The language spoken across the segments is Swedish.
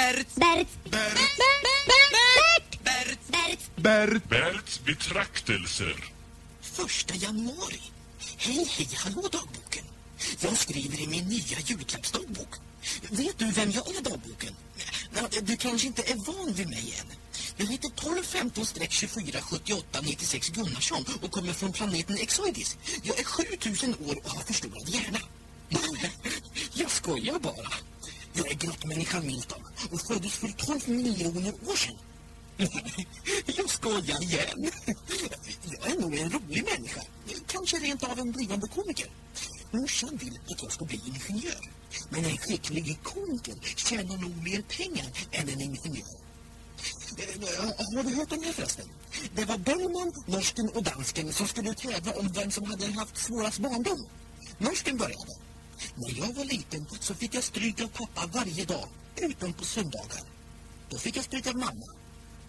Bert. Bert. Bert. Bert. Bert. Bert. Bert. Berts betraktelser. Första januari. Hej, hej, hallå dagboken. Jag skriver i min nya julklappsdagbok. Vet du vem jag är dagboken? Du kanske inte är van vid mig än. Jag heter 12-15-24-78-96 Gunnarsson och kommer från planeten Exoidis. Jag är 7000 år och har förstorad hjärna. Jag skojar bara. Jag är grottmänniskan Milton och föddes för 12 miljoner år sedan. Jag skojar igen. Jag är nog en rolig människa. Kanske rent av en blivande komiker. Morsan vill att jag ska bli ingenjör. Men en skicklig komiker tjänar nog mer pengar än en ingenjör. Eh, har du hört om det förresten? Det var Bellman, norsken och dansken som skulle tävla om vem som hade haft svårast barndom. Norsken började. När jag var liten så fick jag stryk av pappa varje dag, utom på söndagar. Då fick jag stryk av mamma.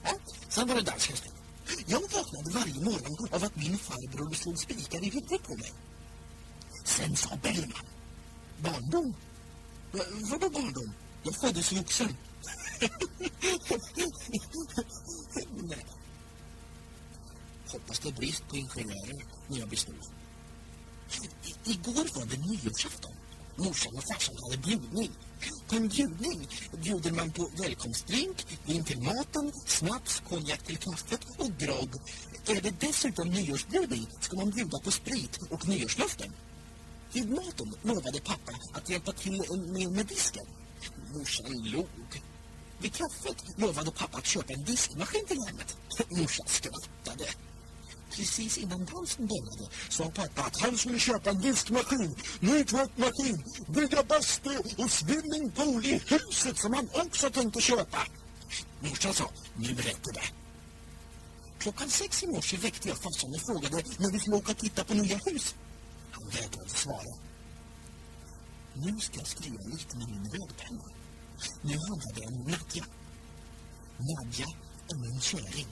Ja, sen var det danskens stryk. Jag vaknade varje morgon av att min farbror slog spikar i huvudet på mig. Sen sa Bellman. Barndom? V Vadå barndom? Jag föddes vuxen. Nej. Hoppas det är brist på ingenjörer när jag blir stor. I- Igår var det nyårsafton. Morsan och farsan hade bjudning. På en bjudning bjuder man på välkomstdrink, vin till maten, snaps, konjak till kaffet och grogg. Är det dessutom nyårsbjudning ska man bjuda på sprit och nyårslöften. Vid maten lovade pappa att hjälpa till med, med disken. Morsan log. Vid kaffet lovade pappa att köpa en diskmaskin till hemmet. Morsan skrattade. Precis innan dansen började sa pappa att han skulle köpa en diskmaskin, ny tvättmaskin, bygga bastu och swimmingpool i huset som han också tänkte köpa. Morsan sa, nu räcker det. Klockan sex i morse väckte jag farsan och frågade när vi skulle åka och titta på nya hus. Han vägrade svara. Nu ska jag skriva lite med min rödpenna. Nu handlar det om Nadja. Nadja är min käring.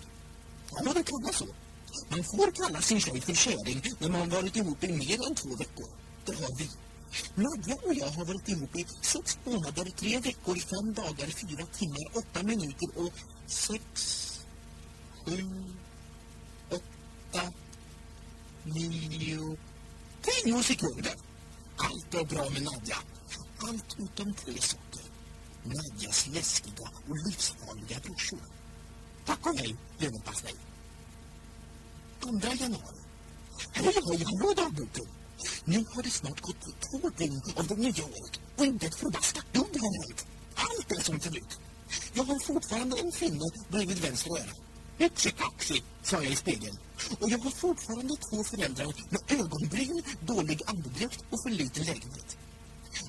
Han hade kunnat så. Man får kalla sin tjej för käring när man varit ihop i mer än två veckor. Det har vi. Nadja och jag har varit ihop i sex månader, tre veckor, fem dagar, fyra timmar, åtta minuter och sex, sju, åtta, nio, tio sekunder. Allt är bra med Nadja. Allt utom tre saker. Nadjas läskiga och livsfarliga brorsor. Tack och hej, leverpastej. 2 januari. Hej, hej, hallå dagboken. Nu har det snart gått två dygn av det nya året och inte ett förbaskat dugg har hänt. Allt är som förut. Jag har fortfarande en finne bredvid vänster öra. Yxekaxi, sa jag i spegeln. Och jag har fortfarande två föräldrar med ögonbryn, dålig andedräkt och för liten lägenhet.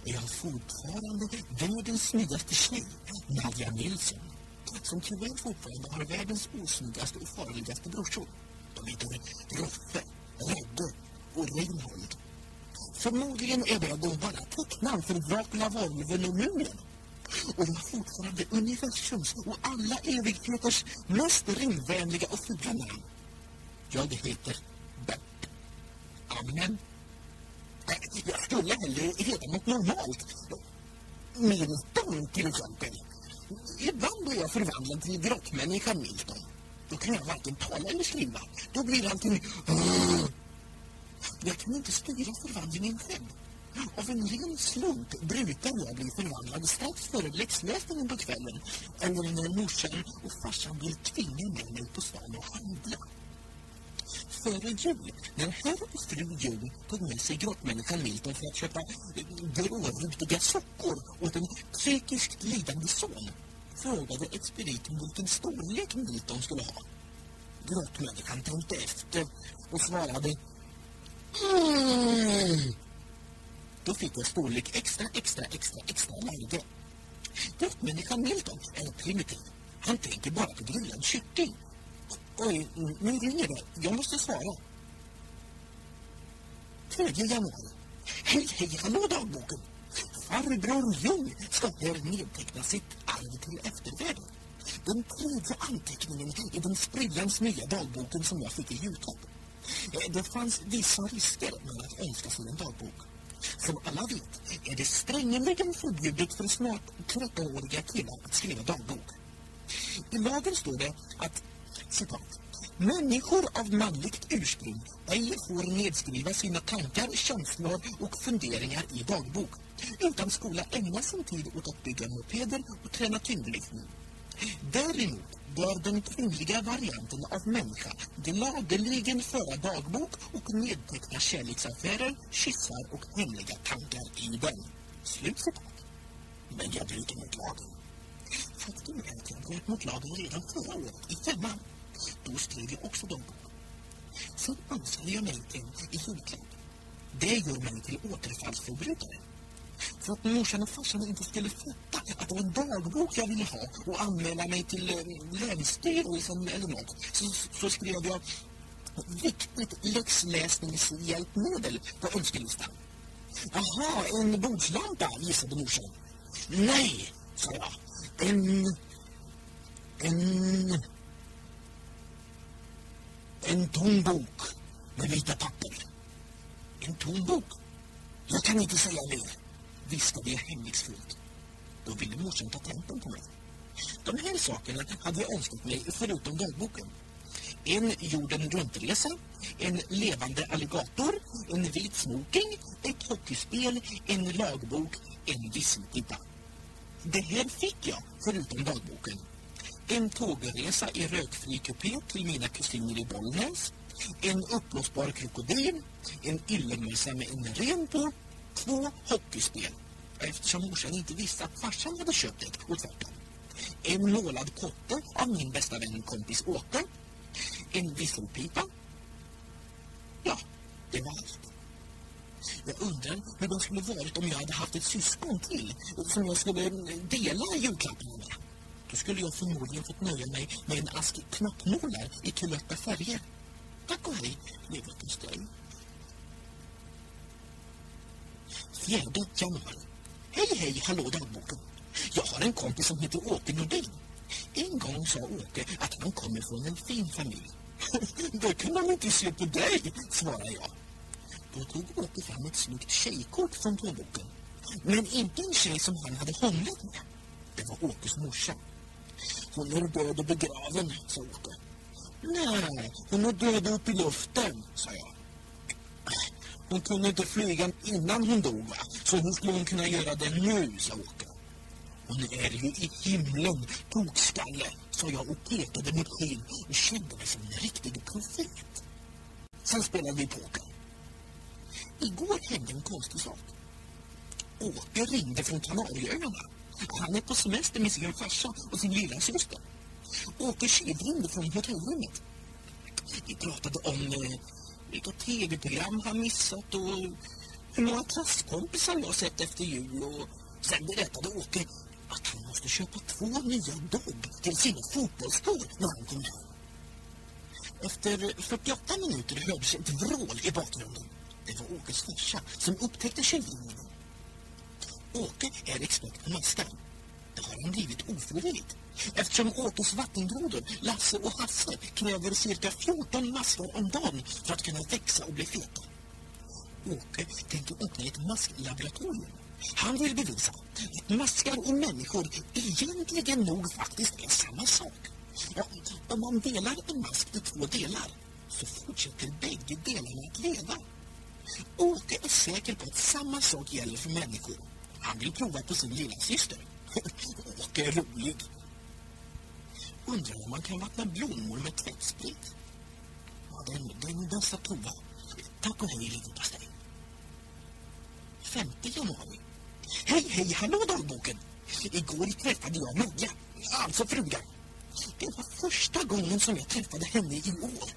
Och jag har fortfarande världens snyggaste tjej, Nadja Nilsson. Som tyvärr fortfarande har världens osnyggaste och farligaste brorsor. De Roffe, Redde och Reinhold. Förmodligen är det då bara tecknamn för Dracula, Varulven och Mumien. Och de har fortfarande universums och alla evigheters mest ringvänliga och fula namn. Jag heter Bert. Amen. Jag skulle hellre heta något normalt. Milton till exempel. Ibland är jag förvandlad till grottmänniskan Milton. Då kan jag varken tala eller skriva. Då blir allting... Jag kan inte styra förvandlingen själv. Av en ren slump brukar jag bli förvandlad strax före läxläsningen på kvällen eller när morsan och farsan vill tvinga med mig på stan och handla. Före jul, när herr och fru Jul tog med sig grottmänniskan Milton för att köpa grårutiga sockor åt en psykiskt lidande son, frågade expediten vilken storlek Milton skulle ha. Grottmänniskan tänkte efter och svarade mm. Då fick jag storlek extra, extra, extra, extra large. Grottmänniskan Milton är primitiv. Han tänker bara på grillad kyckling. Oj, nu ringer det. Jag måste svara. 3 januari. Hej, hej, hallå dagboken. Farbror Ljung ska här nedteckna sitt detalj till eftervärlden. Den tredje anteckningen i den sprillans nya dagboken som jag fick i julklapp. Eh, det fanns vissa risker med att önska sig en dagbok. Som alla vet är det strängeligen förbjudet för snart 13-åriga killar att skriva dagbok. I lagen står det att, citat, Människor av manligt ursprung ej får nedskriva sina tankar, känslor och funderingar i dagbok utan skola ägna sin tid åt att bygga mopeder och träna tyngdlyftning. Däremot bör den kvinnliga varianten av människa gladeligen föra dagbok och nedteckna kärleksaffärer, kyssar och hemliga tankar i den. Slutcitat. Men jag bryter mot lagen. Faktum är att jag bröt mot lagen redan förra året, i femman. Då skrev jag också dagbok. Sen anser jag mig en i julklapp. Det gör mig till återfallsförbrytare. För att morsan och farsan inte skulle fatta att det var en dagbok jag ville ha och anmäla mig till eh, Länsstyrelsen eller något så, så skrev jag viktigt läxläsningshjälpmedel på önskelistan. Jaha, en bordslampa, gissade morsan. Nej, sa jag. En... En... En tom bok med vita papper. En tom bok? Jag kan inte säga mer, viskade det hemlighetsfullt. Då ville morsan ta tempen på mig. De här sakerna hade jag önskat mig förutom dagboken. En jorden runtresa, en levande alligator, en vit smoking, ett hockeyspel, en lagbok, en visselpipa. Det här fick jag förutom dagboken. En tågresa i rökfri kupé till mina kusiner i Bollnäs. En uppblåsbar krokodil. En yllemössa med en ren på. Två hockeyspel. Eftersom morsan inte visste att farsan hade köpt ett. och tvärtom. En målad kotte av min bästa vän kompis Åke. En visselpipa. Ja, det var allt. Jag undrar hur det skulle varit om jag hade haft ett syskon till som jag skulle eh, dela julklapparna med. Då skulle jag förmodligen fått nöja mig med en ask knappnålar i kulörta färger. Tack och hej, leverpastej. Fjärde januari. Hej, hej, hallå dagboken. Jag har en kompis som heter Åke Nordin. En gång sa Åke att han kommer från en fin familj. det kan man inte se på dig, svarade jag. Då tog Åke fram ett snyggt tjejkort från plånboken. Men inte en tjej som han hade hånglat med. Det var Åkes morsa. Hon är död och begraven, sa Åke. Nej, hon är död uppe i luften, sa jag. Hon kunde inte flyga innan hon dog, va? Så hur skulle hon kunna göra det nu, sa Åke. Hon är ju i himlen, tokskalle, sa jag och pekade mot skyn och kände mig som en riktig profet. Sen spelade vi poker. Igår hände en konstig sak. Åke ringde från Kanarieöarna. Han är på semester med sin farsa och sin lilla syster. Åke tjuvringde från hotellrummet. Vi pratade om eh, vilka tv-program han missat och hur många klasskompisar jag sett efter jul. Och sen berättade Åke att han måste köpa två nya dogg till sina fotbollsskor när han kom hem. Efter 48 minuter hördes ett vrål i bakgrunden. Det var Åkes farsa som upptäckte tjuvringningen. Åke är expert på maskar. Det har han blivit ofrivilligt. Eftersom Åkes vattengrodor, Lasse och Hasse, kräver cirka 14 maskar om dagen för att kunna växa och bli feta. Åke tänker öppna ett masklaboratorium. Han vill bevisa att maskar och människor egentligen nog faktiskt är samma sak. Ja, om man delar en mask i två delar så fortsätter bägge delarna att leva. Åke är säker på att samma sak gäller för människor. Han vill prova på sin lilla syster. Åke är rolig. Undrar om man kan vattna blommor med tvättsprit. Ja, den, den bästa prova. Tack och hej, leverpastej. 5 januari. Hej, hej, hallå dagboken. Igår träffade jag Nadja, alltså frugan. Det var första gången som jag träffade henne i år.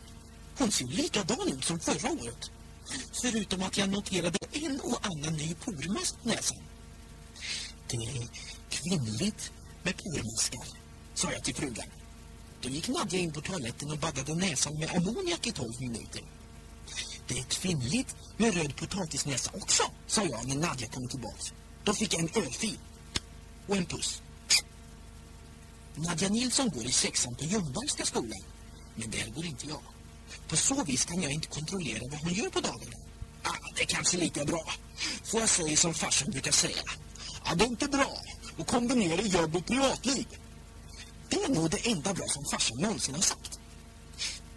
Hon ser likadan ut som förra året. Förutom att jag noterade en och annan ny pormask på näsan. Det är kvinnligt med pormaskar, sa jag till frugan. Då gick Nadja in på toaletten och baddade näsan med ammoniak i tolv minuter. Det är kvinnligt med röd potatisnäsa också, sa jag när Nadja kom tillbaks. Då fick jag en örfil och en puss. Nadja Nilsson går i sexan på Ljungbergska skolan, men där går inte jag. På så vis kan jag inte kontrollera vad hon gör på dagarna. Ah, det är kanske lika bra. Får jag säga som farsan brukar säga. Ah, det är inte bra att kombinera jobb och privatliv. Det är nog det enda bra som farsan någonsin har sagt.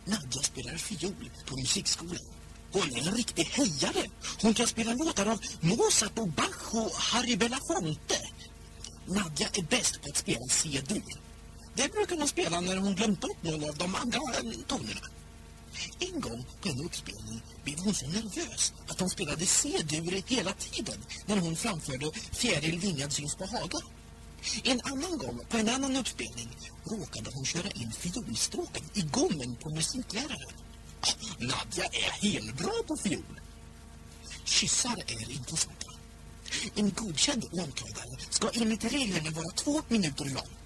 Nadja spelar fiol på musikskolan. Hon är en riktig hejare. Hon kan spela låtar av Mozart och Bach och Harry Belafonte. Nadja är bäst på att spela C-dur. Det brukar hon spela när hon glömt bort någon av de andra eh, tonerna. En gång på en uppspelning blev hon så nervös att hon spelade C-dur hela tiden när hon framförde Fjäril vingad syns på Haga. En annan gång, på en annan uppspelning, råkade hon köra in fiolstråken i gommen på musikläraren. Nadja är helbra på fiol. Kyssar är intressanta. En godkänd långtradare ska enligt reglerna vara två minuter lång.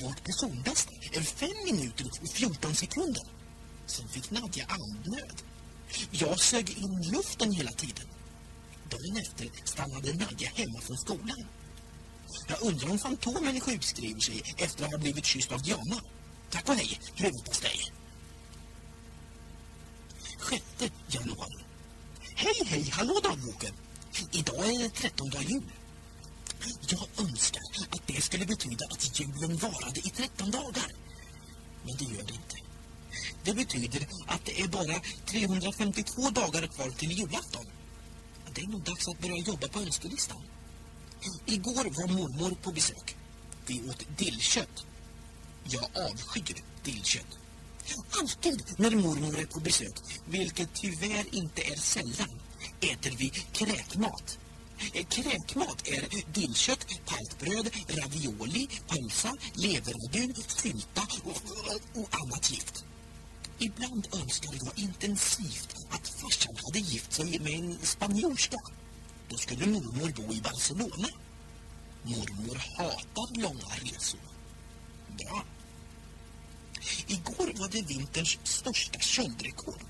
Vårt personbästa är fem minuter och 14 sekunder. Sen fick Nadja andnöd. Jag sög in luften hela tiden. Dagen efter stannade Nadja hemma från skolan. Jag undrar om Fantomen sjukskriver sig efter att ha blivit kysst av Diana. Tack och hej, leverpastej. 6 januari. Hej, hej, hallå dagboken. Idag är det 13 jul. Jag önskar att det skulle betyda att julen varade i 13 dagar. Men det gör det inte. Det betyder att det är bara 352 dagar kvar till julafton. Det är nog dags att börja jobba på önskelistan. Igår var mormor på besök. Vi åt dillkött. Jag avskyr dillkött. Alltid när mormor är på besök, vilket tyvärr inte är sällan, äter vi kräkmat. Eh, kräkmat är dillkött, paltbröd, ravioli, pölsa, leverragu, sylta och, och, och annat gift. Ibland önskar jag intensivt att farsan hade gift sig med en spanjorska. Då skulle mormor bo i Barcelona. Mormor hatar långa resor. Bra. Igår var det vinterns största köldrekord.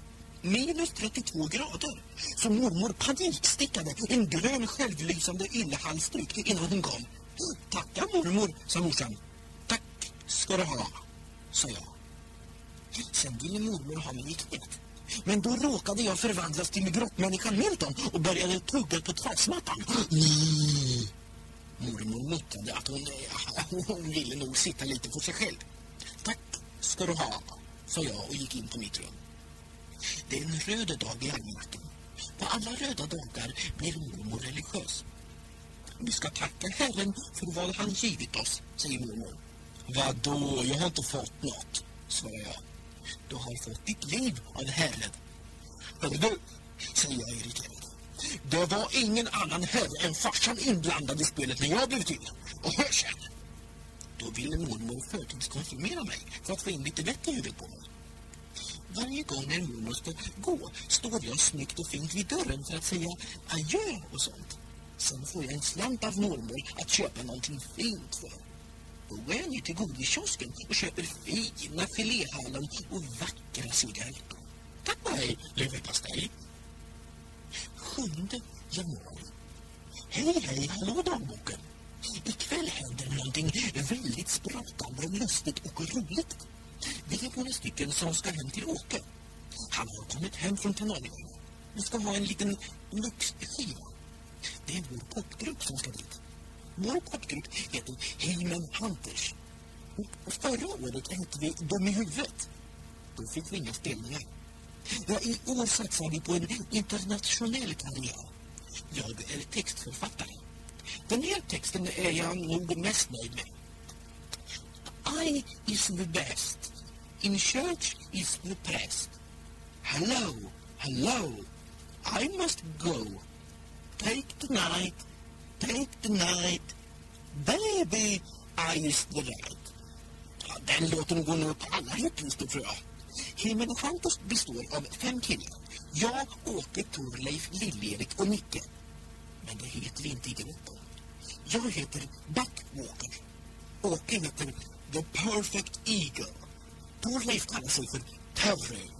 Minus 32 grader. Så mormor panikstickade en grön självlysande yllehalsduk innan hon kom. Tacka mormor, sa morsan. Tack ska du ha, sa jag. Sen ville mormor ha mig i knät. Men då råkade jag förvandlas till grottmänniskan Milton och började tugga på trasmattan. Mormor muttrade att hon, hon ville nog sitta lite för sig själv. Tack ska du ha, sa jag och gick in på mitt rum. Det är en röd dag i almanackan. På alla röda dagar blir mormor religiös. Vi ska tacka Herren för vad han givit oss, säger mormor. Vadå, jag har inte fått något, svarar jag. Du har fått ditt liv av Herren. Hörru du, säger jag irriterad. Det var ingen annan herre än farsan inblandad i spelet när jag blev till. Och hör sen. Då ville mormor förtidskonfirmera mig för att få in lite vett i huvudet på mig. Varje gång när mormor ska gå står jag snyggt och fint vid dörren för att säga adjö och sånt. Sen får jag en slant av mormor att köpa någonting fint för. Då går jag ner till godiskiosken och köper fina filéhallon och vackra cigaretter. Tack och hej, leverpastej. 7 januari. Hej, hej, hallå dagboken. Ikväll händer någonting väldigt sprakande, lustigt och roligt. Vi är några stycken som ska hem till Åke. Han har kommit hem från Kanarieöarna. Vi ska ha en liten vuxskiva. Det är vår popgrupp som ska dit. Vår popgrupp heter Heyman Hunters. Och Förra året hette vi Dum i huvudet. Då fick vi inga spelningar. Ja, I år satsar vi på en internationell karriär. Jag är textförfattare. Den här texten är jag nog mest nöjd med. I is the best. In church is the best. Hello, hello, I must go. Take the night, take the night. Baby, I is the right. Ja, den låten går nog på alla hitlistor tror jag. Himmel och består av fem killar. Jag, Åke, Torleif, Lill-Erik och Nicke. Men det heter vi inte i gruppen. Jag heter Backwalker. Åke heter The Perfect Eagle. Torleif kallar sig för Terry.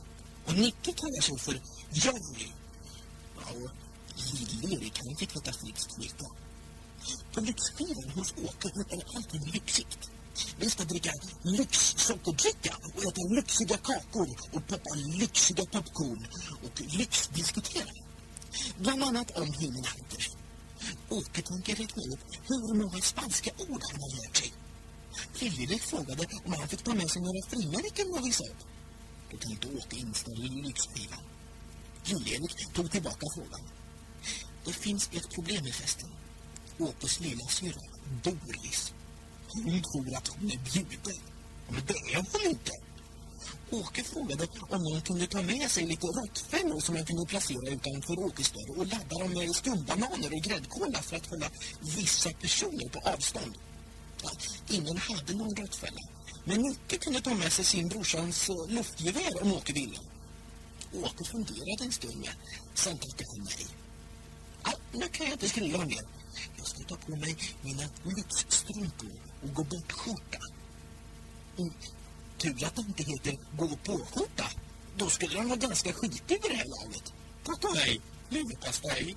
Och Nicke kallar sig för Johnny. Ja, och Lill-Erik han fick heta Fritz Kvirta. På lyxskivan hos Åke är allting lyxigt. Vi ska dricka lyxsockerdricka och äta lyxiga kakor och poppa lyxiga popcorn och lyxdiskutera. Bland annat om Human Åke tänker räkna upp hur många spanska ord han har lärt sig. Liljerik frågade om han fick ta med sig några frimärken och visa upp. Då tänkte Åke inställa i lyxskivan. Liljerik tog tillbaka frågan. Det finns ett problem i festen. Åkes lillasyrra, Doris. Hon tror att hon är bjuden. Men det är hon inte. Åke frågade om hon kunde ta med sig lite råttfällor som man kunde placera utanför Åkes dörr och ladda dem med skumbananer och gräddkola för att hålla vissa personer på avstånd. Ja, ingen hade någon råttfälla, men Nicke kunde ta med sig sin brorsans eh, luftgevär om Åke ville. Åke funderade en stund med, sen tackade han nej. Ja, nu kan jag inte skriva mer. Jag ska ta på mig mina lyxstrumpor och gå bort skjorta. Tur att det inte heter gå på-skjorta. Då skulle den vara ganska skitig vid det här laget. Tack leverpastej.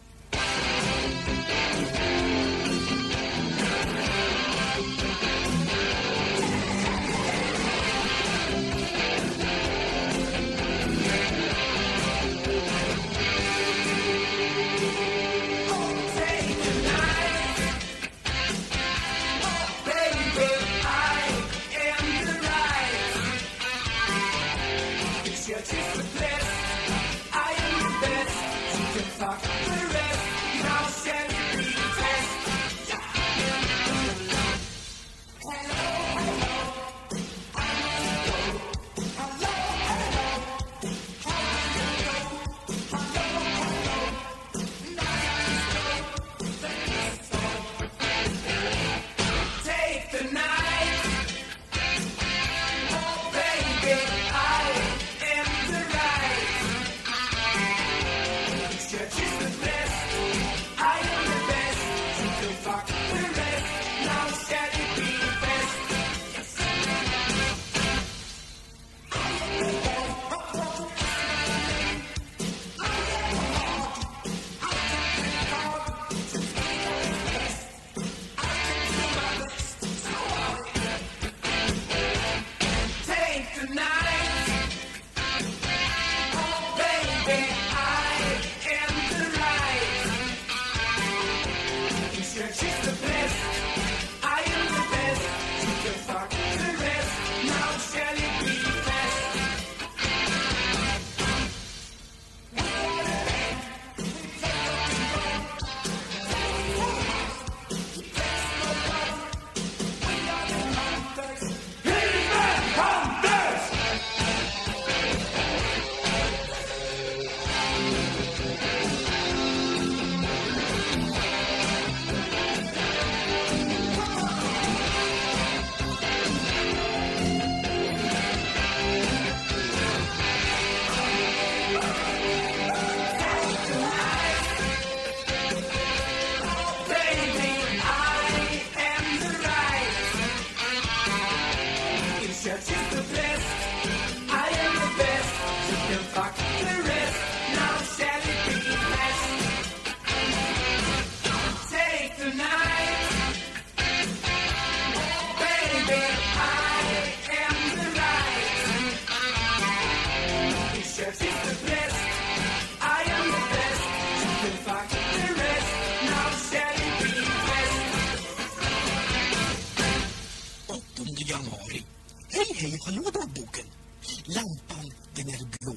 Den är blå.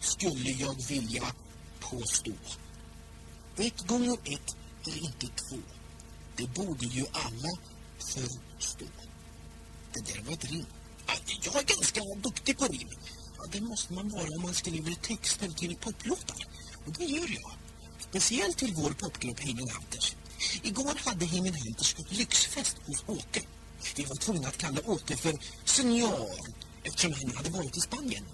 Skulle jag vilja påstå. Ett gånger ett är inte två. Det borde ju alla förstå. Det där var ett rim. Jag är ganska duktig på rim. Ja, det måste man vara om man skriver texter till poplåtar. Och det gör jag. Speciellt till vår popgrupp Heyman Hunters. Igår hade Heyman Hunters lyxfest hos Åke. Vi var tvungna att kalla Åke för senior eftersom han hade varit i Spanien.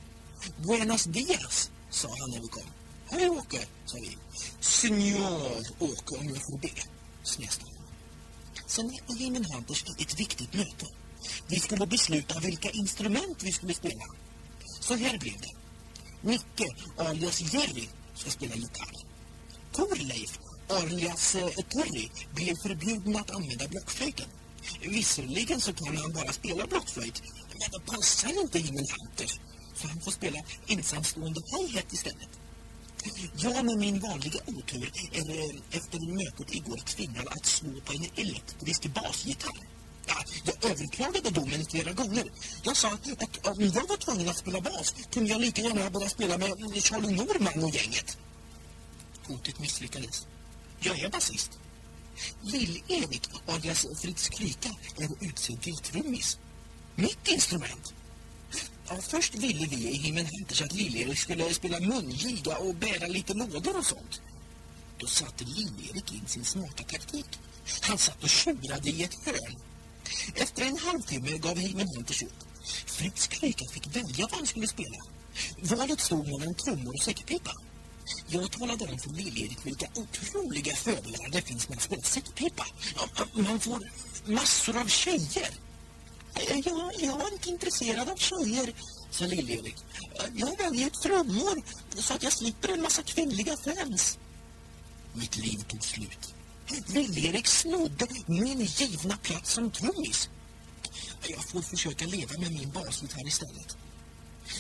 Buenos dias, sa han när vi kom. Hej Åke, sa vi. Signor Åke, om jag får be, snäste han. Sen hade Heyman Hunters ett viktigt möte. Vi skulle besluta vilka instrument vi skulle spela. Så här blev det. Nicke, alias Jerry, ska spela gitarr. Torleif, alias eh, Torri, blev förbjuden att använda blockflöjten. Visserligen så kan han bara spela blockflöjt, men det passar inte Himmel Hunters, för han får spela ensamstående hi-hat istället. Jag med min vanliga otur är efter mötet igår tvingad att slå på en elektrisk basgitarr. Ja, jag överklagade domen flera gånger. Jag sa att om jag var tvungen att spela bas kunde jag lika gärna börja spela med Charlie Norman och gänget. Hotet misslyckades. Jag är basist. Lill-Erik alias Fritz Kryka är utsedd till trummis. Mitt instrument. Ja, först ville vi i Himlen Hunters att Lill-Erik skulle spela mungiga och bära lite lådor och sånt. Då satte Lill-Erik in sin smarta taktik. Han satt och tjurade i ett hörn. Efter en halvtimme gav Himlen Hunters upp. Fritz Kryka fick välja vad han skulle spela. Valet stod mellan trummor och säckpipa. Jag talade om för Lill-Erik vilka otroliga fördelar det finns med att spela säckpipa. Man får massor av tjejer. Eh, jag, jag är inte intresserad av tjejer, sa Lill-Erik. Eh, jag väljer trummor så att jag slipper en massa kvinnliga fans. Mitt liv tog slut. Lill-Erik snodde min givna plats som trummis. Jag får försöka leva med min basgitarr istället.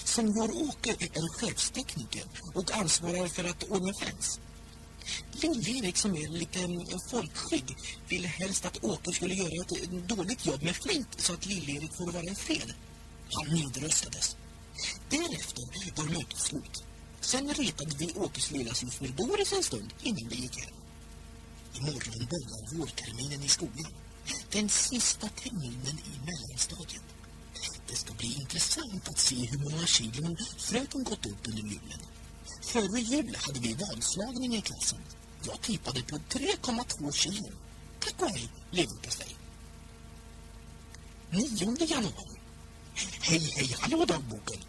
Senior Åke är chefstekniker och ansvarar för att ordna fans. Lill-Erik som är lite mm, folkskygg ville helst att Åke skulle göra ett eh, dåligt jobb med flit så att Lill-Erik får vara i fred. Han nedröstades. Därefter var mötet slut. Sen retade vi Åkes lilla syster Doris en stund innan vi gick hem. Imorgon börjar vårterminen i skolan. Den sista terminen i mellanstadiet. Det ska bli intressant att se hur många kilon fröken gått upp under julen. Före jul hade vi vadslagning i klassen. Jag tippade på 3,2 kilo. Tack och hej, leverpastej. 9 januari. Hej, hej, hallå dagboken.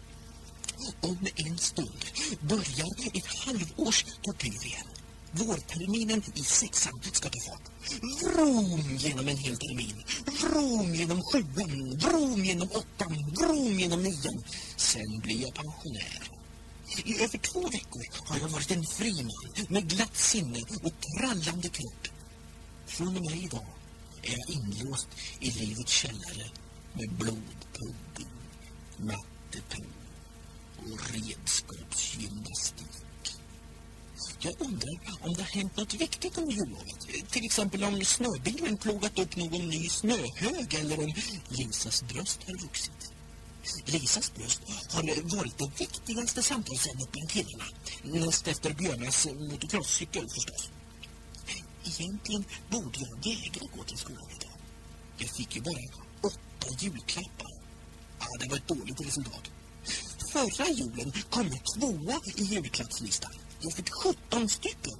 Om en stund börjar ett halvårs tortyr igen. Vårterminen i sexan ska ta fart. Vrom genom en hel termin. Vrom genom sjuan. Vrom genom åttan. Vrom genom nian. Sen blir jag pensionär. I över två veckor har jag varit en fri man med glatt sinne och trallande kropp. Från och med idag är jag inlåst i livets källare med blodpudding, matteprov och redskapsgymnastik. Jag undrar om det har hänt något viktigt under jullovet. Till exempel om snöbilen plogat upp någon ny snöhög eller om Lisas bröst har vuxit. Lisas bröst har varit det viktigaste samtalsämnet bland killarna. Näst efter Björnas motocrosscykel förstås. Egentligen borde jag vägra gå till skolan idag. Jag fick ju bara åtta julklappar. Ja, det var ett dåligt resultat. Förra julen kom jag tvåa i julklappslistan. Jag fick 17 stycken.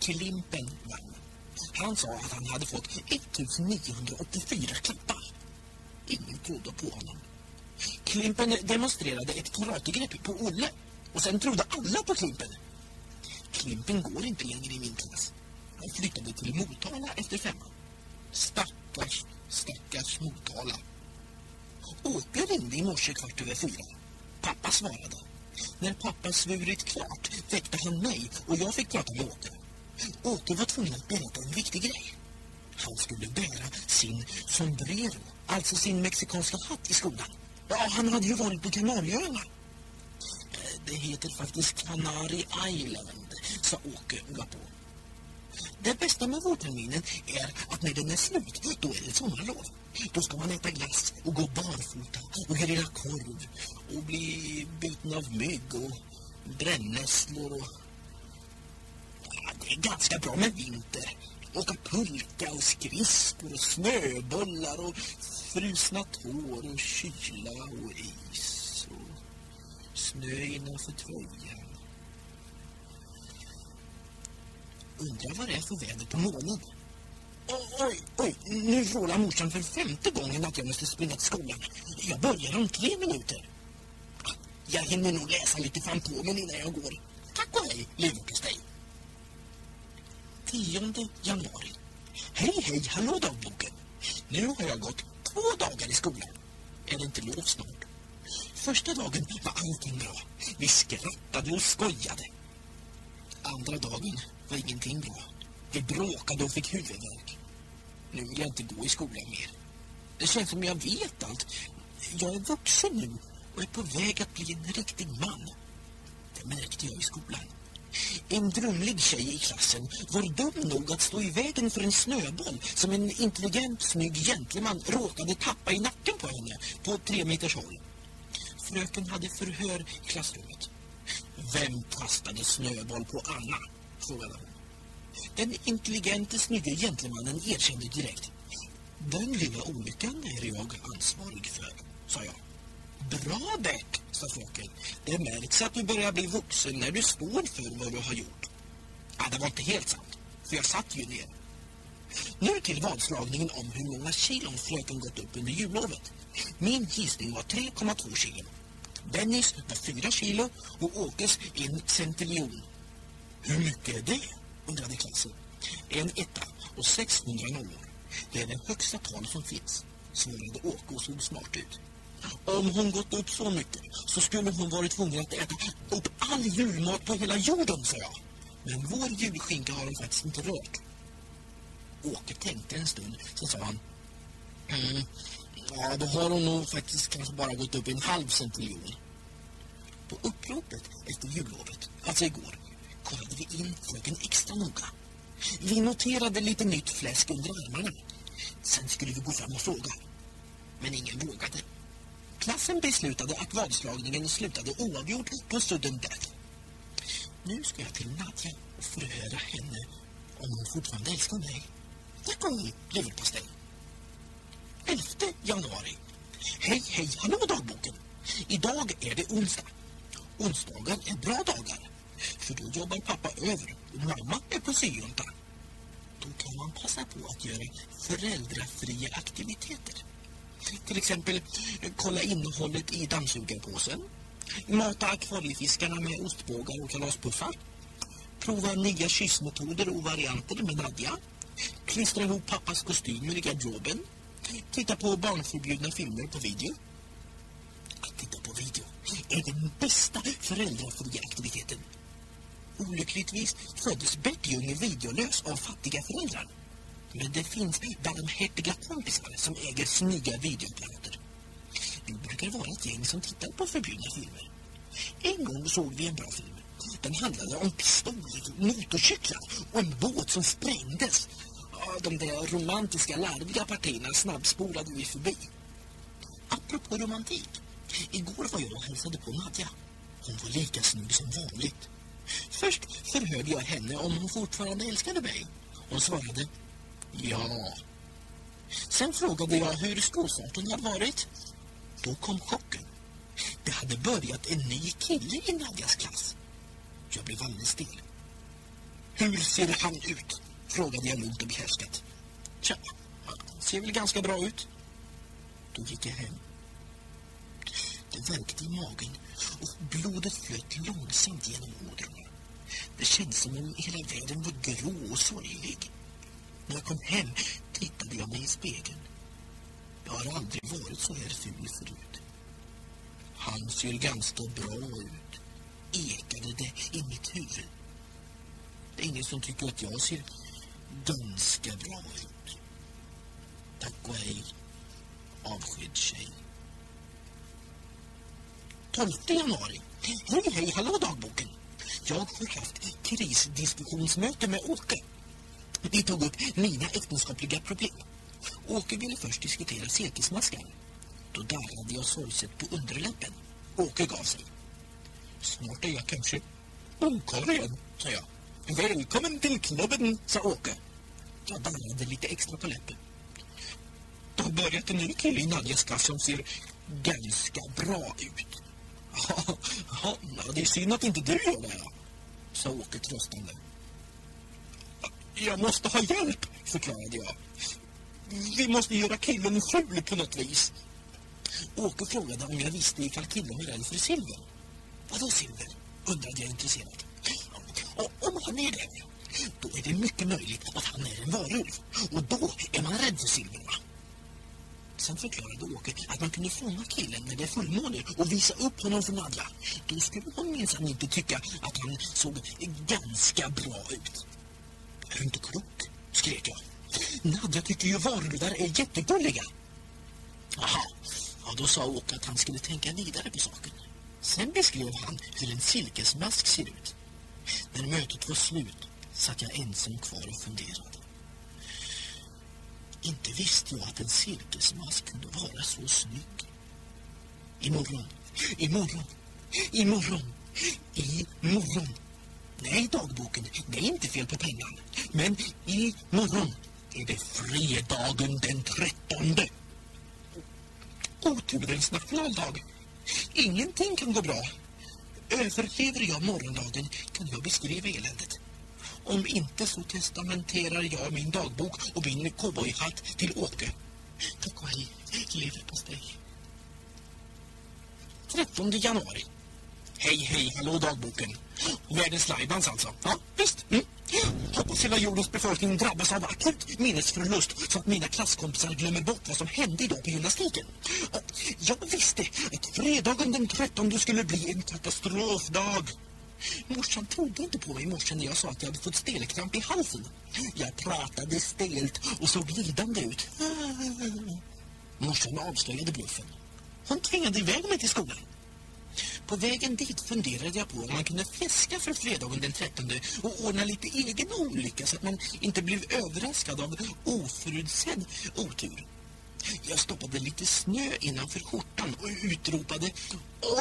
Klimpen vann. Han sa att han hade fått 1984 klappar. Ingen trodde på honom. Klimpen demonstrerade ett karategrepp på Olle och sen trodde alla på Klimpen. Klimpen går inte längre i min klass. Han flyttade till Motala efter femman. Stackars, stackars Motala. Åke ringde i morse kvart över fyra. Pappa svarade. När pappa svurit klart väckte han mig och jag fick prata med Åke. Åke var tvungen att berätta en viktig grej. Han skulle bära sin sombrero, alltså sin mexikanska hatt i skolan. Ja, han hade ju varit på Kanarieöarna. Det heter faktiskt Canary Island, sa Åke och på. Det bästa med vårterminen är att när den är slut, då är det sommarlov. Då ska man äta glass och gå barfota och grilla korv och bli biten av mygg och brännässlor och... Ja, det är ganska bra med vinter. Åka pulka och skridskor och snöbollar och frusna tår och kyla och is och snö innanför tröjan. Undrar vad det är för väder på månen. Oj, oj, nu vrålar morsan för femte gången att jag måste springa till skolan. Jag börjar om tre minuter. Jag hinner nog läsa lite Fantomen innan jag går. Tack och hej, leverpastej. 10 januari. Hej, hej, hallå dagboken. Nu har jag gått två dagar i skolan. Är det inte lov snart? Första dagen var allting bra. Vi skrattade och skojade. Andra dagen var ingenting bra. Vi bråkade och fick huvudvärk. Nu vill jag inte gå i skolan mer. Det känns som jag vet allt. Jag är vuxen nu och är på väg att bli en riktig man. Det märkte jag i skolan. En drumlig tjej i klassen var dum nog att stå i vägen för en snöboll som en intelligent, snygg gentleman råkade tappa i nacken på henne på tre meters håll. Fröken hade förhör i klassrummet. Vem kastade snöboll på Anna? frågade hon. Den intelligente, snygga gentlemannen erkände direkt. Den lilla olyckan är jag ansvarig för, sa jag. Bra Bert, sa fröken. Det märks att du börjar bli vuxen när du står för vad du har gjort. Ja, det var inte helt sant, för jag satt ju ner. Nu till vadslagningen om hur många kilon fröken gått upp under jullovet. Min gissning var 3,2 kilo. Dennis var 4 kilo och Åkes en centiljon. Hur mycket är det? undrade klassen. En etta och 600 nollor. Det är det högsta tal som finns, svarade Åke och såg smart ut. Om hon gått upp så mycket så skulle hon varit tvungen att äta upp all julmat på hela jorden, sa jag. Men vår julskinka har hon faktiskt inte rört. Åke tänkte en stund, så sa han. Mm, ja, då har hon nog faktiskt kanske bara gått upp en halv centiljon. På uppropet efter jullovet, alltså igår, kollade vi in fröken extra noga. Vi noterade lite nytt fläsk under armarna. Sen skulle vi gå fram och fråga. Men ingen vågade. Klassen beslutade att vadslagningen slutade oavgjort på sudden death. Nu ska jag till Nadja och förhöra henne om hon fortfarande älskar mig. Där kom leverpastej. 11 januari. Hej, hej, hallå dagboken. Idag är det onsdag. Onsdagar är bra dagar. För då jobbar pappa över och mamma är på syjunta. Då kan man passa på att göra föräldrafria aktiviteter. Till exempel eh, kolla innehållet i dammsugarpåsen. Mata akvariefiskarna med ostbågar och kalaspuffar. Prova nya kyssmetoder och varianter med Nadja. Klistra ihop pappas kostymer i garderoben. Titta på barnförbjudna filmer på video. Att titta på video är den bästa föräldrafria aktiviteten. Olyckligtvis föddes Bertjunge videolös av fattiga föräldrar. Men det finns barmhärtiga kompisar som äger snygga videoapparater. Vi brukar vara ett gäng som tittar på förbjudna filmer. En gång såg vi en bra film. Den handlade om pistoler, motorcyklar och en båt som sprängdes. De där romantiska larviga partierna snabbspolade vi förbi. Apropå romantik. Igår var jag och hälsade på Nadja. Hon var lika snygg som vanligt. Först förhörde jag henne om hon fortfarande älskade mig. Hon svarade ja. Sen frågade jag hur skolstarten hade varit. Då kom chocken. Det hade börjat en ny kille i Nadjas klass. Jag blev alldeles stel. Hur ser han ut? Frågade jag lugnt och behärskat. Tja, han ser väl ganska bra ut. Då gick jag hem. Det värkte i magen och blodet flöt långsamt genom ådrorna. Det kändes som om hela världen var grå och sorglig. När jag kom hem tittade jag mig i spegeln. Jag har aldrig varit så här ful förut. Han ser ganska bra ut, ekade det i mitt huvud. Det är ingen som tycker att jag ser ganska bra ut. Tack och hej, avskedstjej. 12 januari. Hej, hej, hallå dagboken. Jag har haft krisdiskussionsmöte med Åke. Vi tog upp mina äktenskapliga problem. Åke ville först diskutera silkesmaskan. Då darrade jag sorgset på underläppen. Åke gav sig. Snart är jag kanske ungkarl igen, sa jag. Välkommen till klubben, sa Åke. Jag darrade lite extra på läppen. Det har börjat en ny kille i Nadjas klass som ser ganska bra ut. Ja, det är synd att inte du gör det, sa Åke tröstande. Jag måste ha hjälp, förklarade jag. Vi måste göra killen skjul på något vis. Åke frågade om jag visste ifall killen var rädd för silver. Vadå silver? undrade jag intresserat. Och om han är det, då är det mycket möjligt att han är en varulv. Och då är man rädd för Silver. Sen förklarade Åke att man kunde fånga killen när det är fullmåne och visa upp honom för Nadja. Då skulle hon minsann inte tycka att han såg ganska bra ut. Är du inte klok? skrek jag. Nadja tycker ju varulvar är jättegulliga. Jaha, ja, då sa Åke att han skulle tänka vidare på saken. Sen beskrev han hur en silkesmask ser ut. När mötet var slut satt jag ensam kvar och funderade. Inte visste jag att en silkesmask kunde vara så snygg. Imorgon, imorgon, imorgon, imorgon. Nej, dagboken, det är inte fel på pennan. Men i morgon är det fredagen den trettonde. Oturens nationaldag. Ingenting kan gå bra. Överlever jag morgondagen kan jag beskriva eländet. Om inte så testamenterar jag min dagbok och min cowboyhatt till Åke. Tack och hej, leverpastej. 13 januari. Hej, hej, hallå dagboken. Världens lajbans alltså. Ja, visst. Mm. Hoppas hela jordens befolkning drabbas av akut minnesförlust så att mina klasskompisar glömmer bort vad som hände idag på gymnastiken. Och jag visste att fredagen den 13 skulle bli en katastrofdag. Morsan trodde inte på mig i morse när jag sa att jag hade fått stelkramp i halsen. Jag pratade stelt och såg lidande ut. Ah. Morsan avslöjade bluffen. Hon tvingade iväg mig till skolan. På vägen dit funderade jag på om man kunde fiska för fredagen den 13 och ordna lite egen olycka så att man inte blev överraskad av oförutsedd otur. Jag stoppade lite snö innanför skjortan och utropade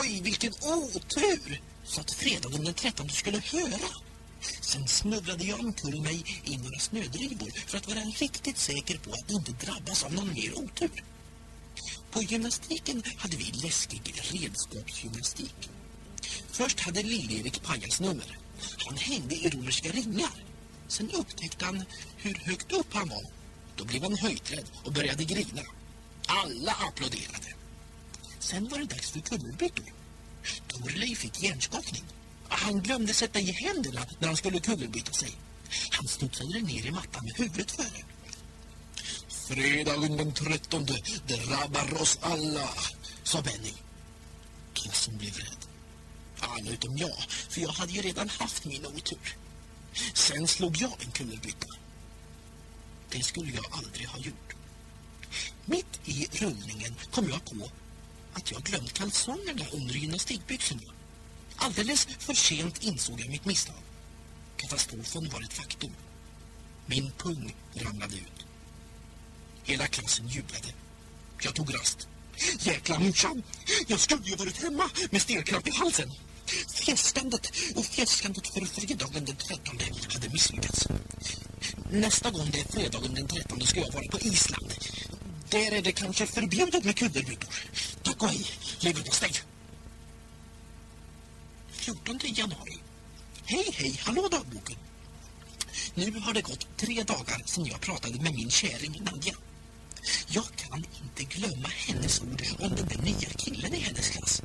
Oj, vilken otur! Så att fredagen den 13 skulle höra. Sen snubblade jag omkull mig i några snödrivor för att vara riktigt säker på att inte drabbas av någon mer otur. På gymnastiken hade vi läskig redskapsgymnastik. Först hade Lill-Erik pajasnummer. Han hängde i romerska ringar. Sen upptäckte han hur högt upp han var. Då blev han höjdrädd och började grina. Alla applåderade. Sen var det dags för kullerbyttor. Torleif fick hjärnskakning. Han glömde sätta i händerna när han skulle kullerbyta sig. Han studsade ner i mattan med huvudet före. Fredagen den trettonde drabbar oss alla, sa Benny. Klassen blev rädd. Alla utom jag, för jag hade ju redan haft min otur. Sen slog jag en kullerbytta. Det skulle jag aldrig ha gjort. Mitt i rullningen kom jag på att jag glömt kalsongerna under gymnastikbyxorna. Alldeles för sent insåg jag mitt misstag. Katastrofen var ett faktum. Min pung ramlade ut. Hela klassen jublade. Jag tog rast. Jäkla morsan! Jag skulle ju varit hemma med stelkramp i halsen. Fjäskandet och fjäskandet för fredagen den 13 hade misslyckats. Nästa gång det är fredagen den 13 ska jag vara på Island. Där är det kanske förbjudet med kudderbyttor. Tack och hej, leverpastej. 14 januari. Hej, hej, hallå dagboken. Nu har det gått tre dagar sedan jag pratade med min käring Nadja. Jag kan inte glömma hennes ord om den där nya killen i hennes klass.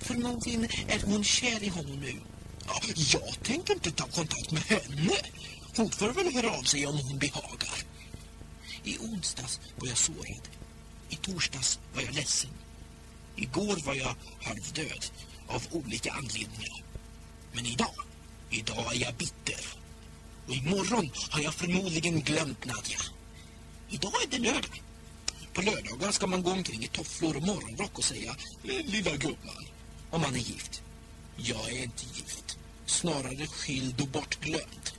Förmodligen är hon kär i honom nu. Ja, jag tänker inte ta kontakt med henne. Hon får väl höra av sig om hon behagar. I onsdags var jag sårad. I torsdags var jag ledsen. Igår var jag halvdöd av olika anledningar. Men idag, idag är jag bitter. Och imorgon har jag förmodligen glömt Nadja. Idag är det lördag. På lördagar ska man gå omkring i tofflor och morgonrock och säga Lilla gumman, om man är gift. Jag är inte gift. Snarare skild och bortglömd.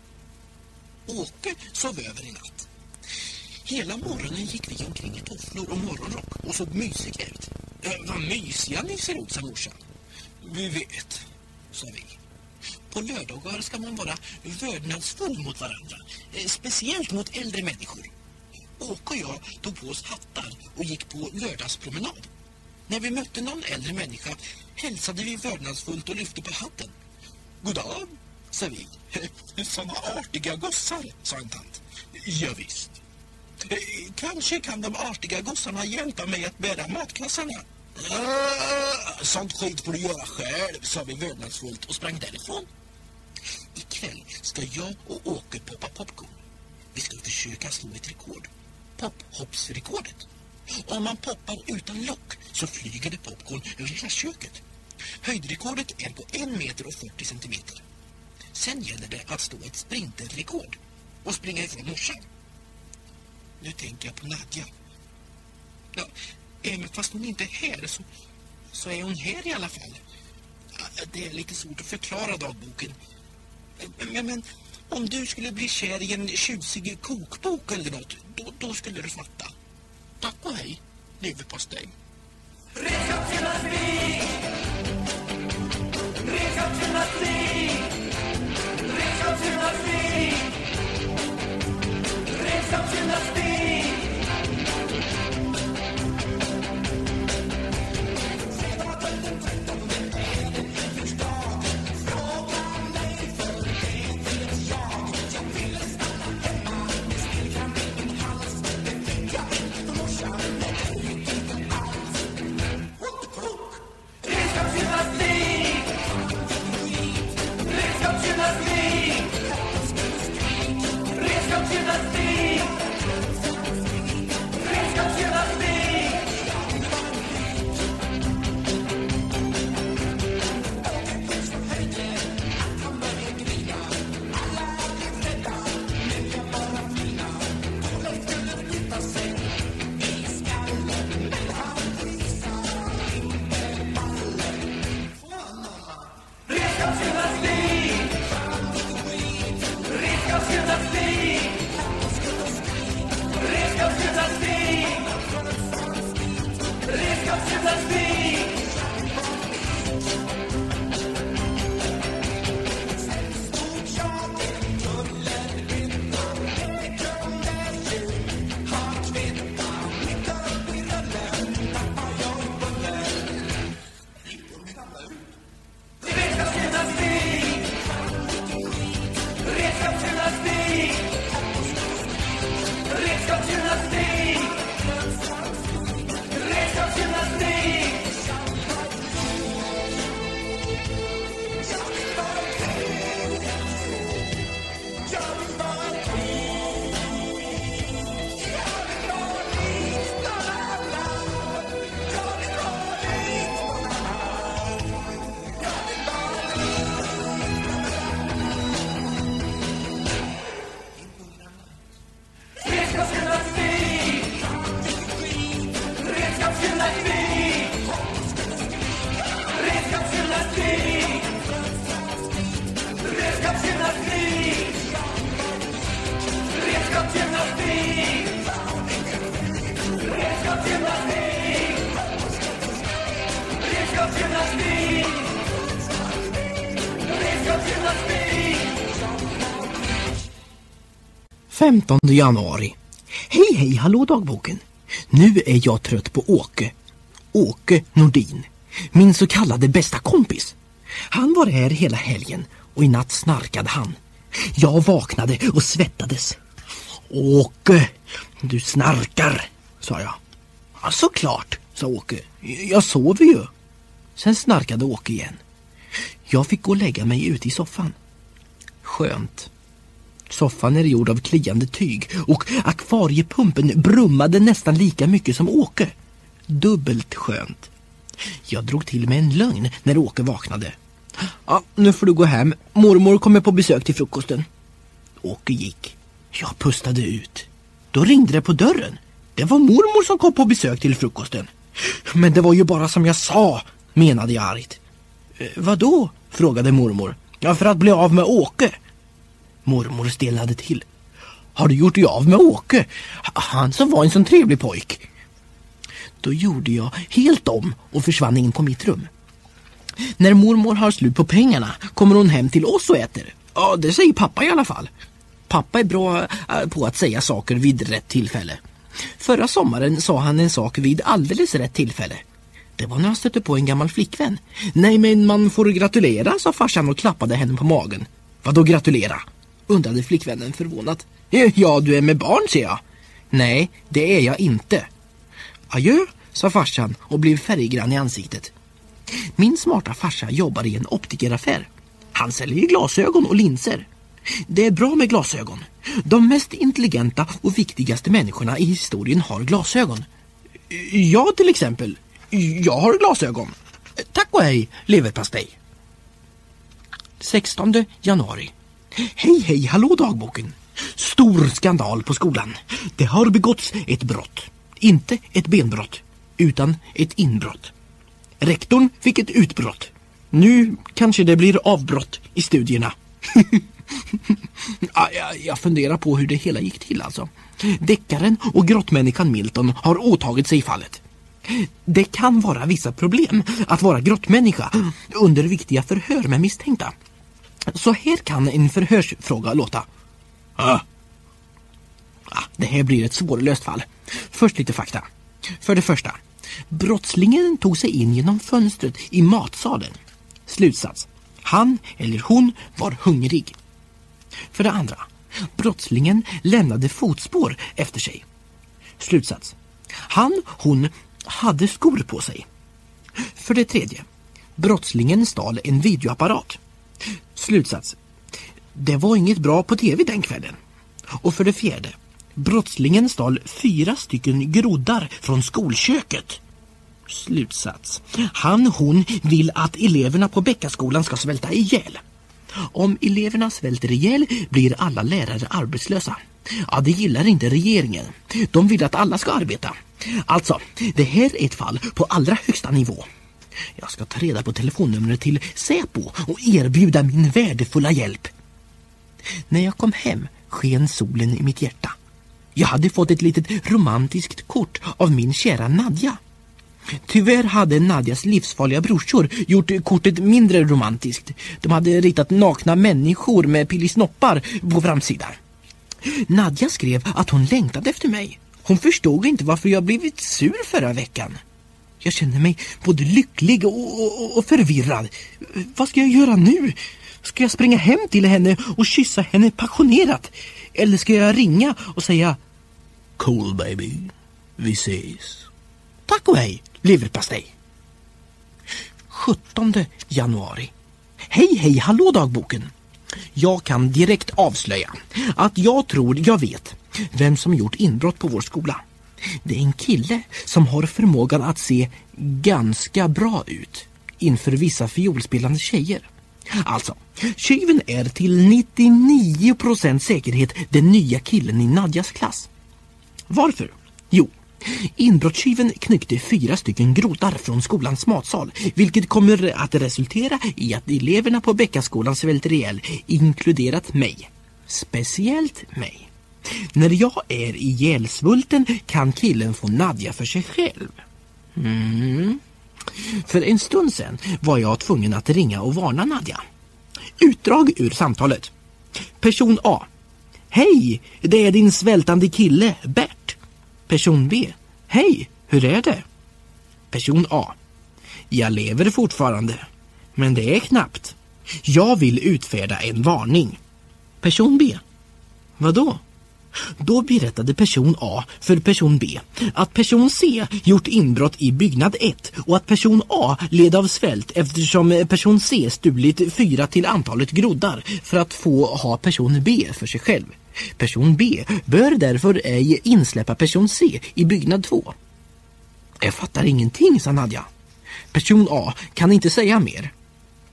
Åke sov över i natt. Hela morgonen gick vi omkring i tofflor och morgonrock och såg mysiga ut. Äh, vad mysiga ni ser ut, sa morsan. Vi vet, sa vi. På lördagar ska man vara vördnadsfull mot varandra. Eh, speciellt mot äldre människor. Åke och jag tog på oss hattar och gick på lördagspromenad. När vi mötte någon äldre människa hälsade vi vördnadsfullt och lyfte på hatten. Goddag, sa vi. Såna artiga gossar, sa en tant. Ja, visst. Kanske kan de artiga gossarna hjälpa mig att bära matkassarna. Ah, sånt skit får du göra själv, sa vi vördnadsfullt och sprang därifrån. Ikväll ska jag och Åke poppa popcorn. Vi ska försöka slå ett rekord. Pophoppsrekordet. Om man poppar utan lock så flyger det popcorn över hela köket. Höjdrekordet är på 1 meter och 40 centimeter. Sen gäller det att slå ett sprinterrekord och springa ifrån morsan. Nu tänker jag på Nadja. Ja, även fast hon inte är här så, så är hon här i alla fall. Det är lite svårt att förklara dagboken. Men, men om du skulle bli kär i en tjusig kokbok eller något, då, då skulle du fatta. Tack och hej, leverpastej. Femtonde januari. Hej hej, hallå dagboken. Nu är jag trött på Åke. Åke Nordin. Min så kallade bästa kompis. Han var här hela helgen och i natt snarkade han. Jag vaknade och svettades. Åke, du snarkar, sa jag. Ja, såklart, sa Åke. Jag sover ju. Sen snarkade Åke igen. Jag fick gå och lägga mig ute i soffan. Skönt. Soffan är gjord av kliande tyg och akvariepumpen brummade nästan lika mycket som Åke. Dubbelt skönt. Jag drog till med en lögn när Åke vaknade. Ja, nu får du gå hem. Mormor kommer på besök till frukosten. Åke gick. Jag pustade ut. Då ringde det på dörren. Det var mormor som kom på besök till frukosten. Men det var ju bara som jag sa, menade jag argt. Eh, vadå? frågade mormor. Ja, för att bli av med Åke. Mormor stelnade till. Har du gjort dig av med Åke? Han som var en sån trevlig pojk. Då gjorde jag helt om och försvann in på mitt rum. När mormor har slut på pengarna kommer hon hem till oss och äter. Ja, det säger pappa i alla fall. Pappa är bra äh, på att säga saker vid rätt tillfälle. Förra sommaren sa han en sak vid alldeles rätt tillfälle. Det var när han stötte på en gammal flickvän. Nej, men man får gratulera, sa farsan och klappade henne på magen. Vadå gratulera? Undrade flickvännen förvånat. Ja, du är med barn ser jag. Nej, det är jag inte. Adjö, sa farsan och blev färggrann i ansiktet. Min smarta farsa jobbar i en optikeraffär. Han säljer glasögon och linser. Det är bra med glasögon. De mest intelligenta och viktigaste människorna i historien har glasögon. Jag till exempel. Jag har glasögon. Tack och hej, leverpastej. 16 januari. Hej hej, hallå dagboken. Stor skandal på skolan. Det har begåtts ett brott. Inte ett benbrott, utan ett inbrott. Rektorn fick ett utbrott. Nu kanske det blir avbrott i studierna. Jag, jag funderar på hur det hela gick till alltså. Deckaren och grottmänniskan Milton har åtagit sig fallet. Det kan vara vissa problem att vara grottmänniska under viktiga förhör med misstänkta. Så här kan en förhörsfråga låta. Ah. Ah, det här blir ett svårlöst fall. Först lite fakta. För det första. Brottslingen tog sig in genom fönstret i matsalen. Slutsats. Han eller hon var hungrig. För det andra. Brottslingen lämnade fotspår efter sig. Slutsats. Han, hon hade skor på sig. För det tredje. Brottslingen stal en videoapparat. Slutsats. Det var inget bra på tv den kvällen. Och för det fjärde. Brottslingen stal fyra stycken groddar från skolköket. Slutsats. Han, hon vill att eleverna på Bäckaskolan ska svälta ihjäl. Om eleverna svälter ihjäl blir alla lärare arbetslösa. Ja, det gillar inte regeringen. De vill att alla ska arbeta. Alltså, det här är ett fall på allra högsta nivå. Jag ska ta reda på telefonnumret till Säpo och erbjuda min värdefulla hjälp. När jag kom hem sken solen i mitt hjärta. Jag hade fått ett litet romantiskt kort av min kära Nadja. Tyvärr hade Nadjas livsfarliga brorsor gjort kortet mindre romantiskt. De hade ritat nakna människor med pillisnoppar på framsidan. Nadja skrev att hon längtade efter mig. Hon förstod inte varför jag blivit sur förra veckan. Jag känner mig både lycklig och, och, och förvirrad. Vad ska jag göra nu? Ska jag springa hem till henne och kyssa henne passionerat? Eller ska jag ringa och säga Cool baby, vi ses. Tack och hej, leverpastej. 17 januari. Hej hej, hallå dagboken. Jag kan direkt avslöja att jag tror jag vet vem som gjort inbrott på vår skola. Det är en kille som har förmågan att se ganska bra ut inför vissa fiolspelande tjejer. Alltså, tjuven är till 99% säkerhet den nya killen i Nadjas klass. Varför? Jo, inbrottstjuven knyckte fyra stycken groddar från skolans matsal, vilket kommer att resultera i att eleverna på Bäckaskolan svälter ihjäl, inkluderat mig. Speciellt mig. När jag är ihjälsvulten kan killen få Nadja för sig själv. Mm. För en stund sedan var jag tvungen att ringa och varna Nadja. Utdrag ur samtalet. Person A. Hej, det är din svältande kille, Bert. Person B. Hej, hur är det? Person A. Jag lever fortfarande, men det är knappt. Jag vill utfärda en varning. Person B. Vadå? Då berättade person A för person B att person C gjort inbrott i byggnad 1 och att person A led av svält eftersom person C stulit fyra till antalet groddar för att få ha person B för sig själv. Person B bör därför ej insläppa person C i byggnad 2. Jag fattar ingenting, sa Nadja. Person A kan inte säga mer.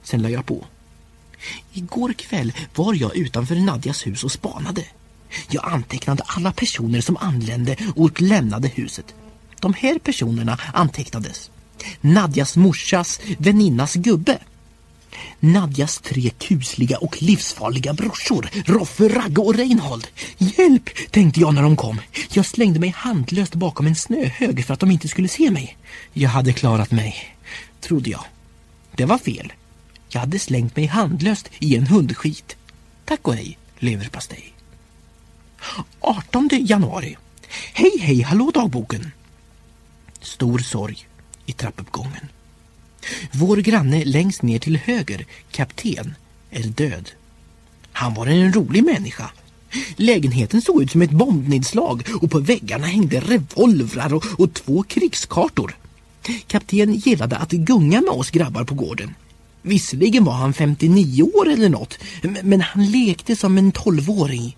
Sen la jag på. Igår kväll var jag utanför Nadjas hus och spanade. Jag antecknade alla personer som anlände och lämnade huset. De här personerna antecknades. Nadjas morsas väninnas gubbe. Nadjas tre kusliga och livsfarliga brorsor, Roffe, Ragge och Reinhold. Hjälp, tänkte jag när de kom. Jag slängde mig handlöst bakom en snöhög för att de inte skulle se mig. Jag hade klarat mig, trodde jag. Det var fel. Jag hade slängt mig handlöst i en hundskit. Tack och hej, leverpastej. 18 januari. Hej, hej, hallå dagboken. Stor sorg i trappuppgången. Vår granne längst ner till höger, kapten, är död. Han var en rolig människa. Lägenheten såg ut som ett bombnedslag och på väggarna hängde revolvrar och, och två krigskartor. Kapten gillade att gunga med oss grabbar på gården. Visserligen var han 59 år eller något, men han lekte som en tolvåring.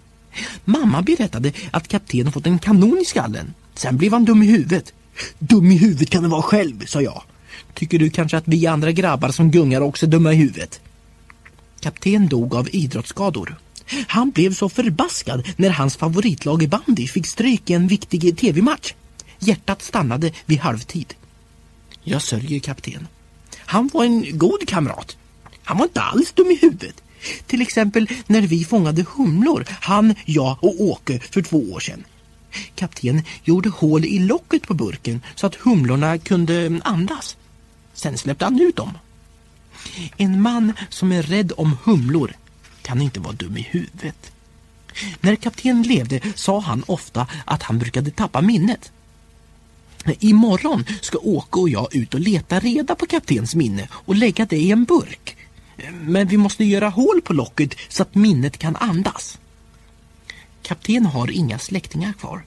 Mamma berättade att kaptenen fått en kanon i skallen. Sen blev han dum i huvudet. Dum i huvudet kan du vara själv, sa jag. Tycker du kanske att vi andra grabbar som gungar också är dumma i huvudet? Kapten dog av idrottsskador. Han blev så förbaskad när hans favoritlag i bandy fick stryk i en viktig tv-match. Hjärtat stannade vid halvtid. Jag sörjer kapten. Han var en god kamrat. Han var inte alls dum i huvudet. Till exempel när vi fångade humlor, han, jag och Åke för två år sedan. Kapten gjorde hål i locket på burken så att humlorna kunde andas. Sen släppte han ut dem. En man som är rädd om humlor kan inte vara dum i huvudet. När kapten levde sa han ofta att han brukade tappa minnet. Imorgon ska Åke och jag ut och leta reda på kaptens minne och lägga det i en burk. Men vi måste göra hål på locket så att minnet kan andas. Kapten har inga släktingar kvar.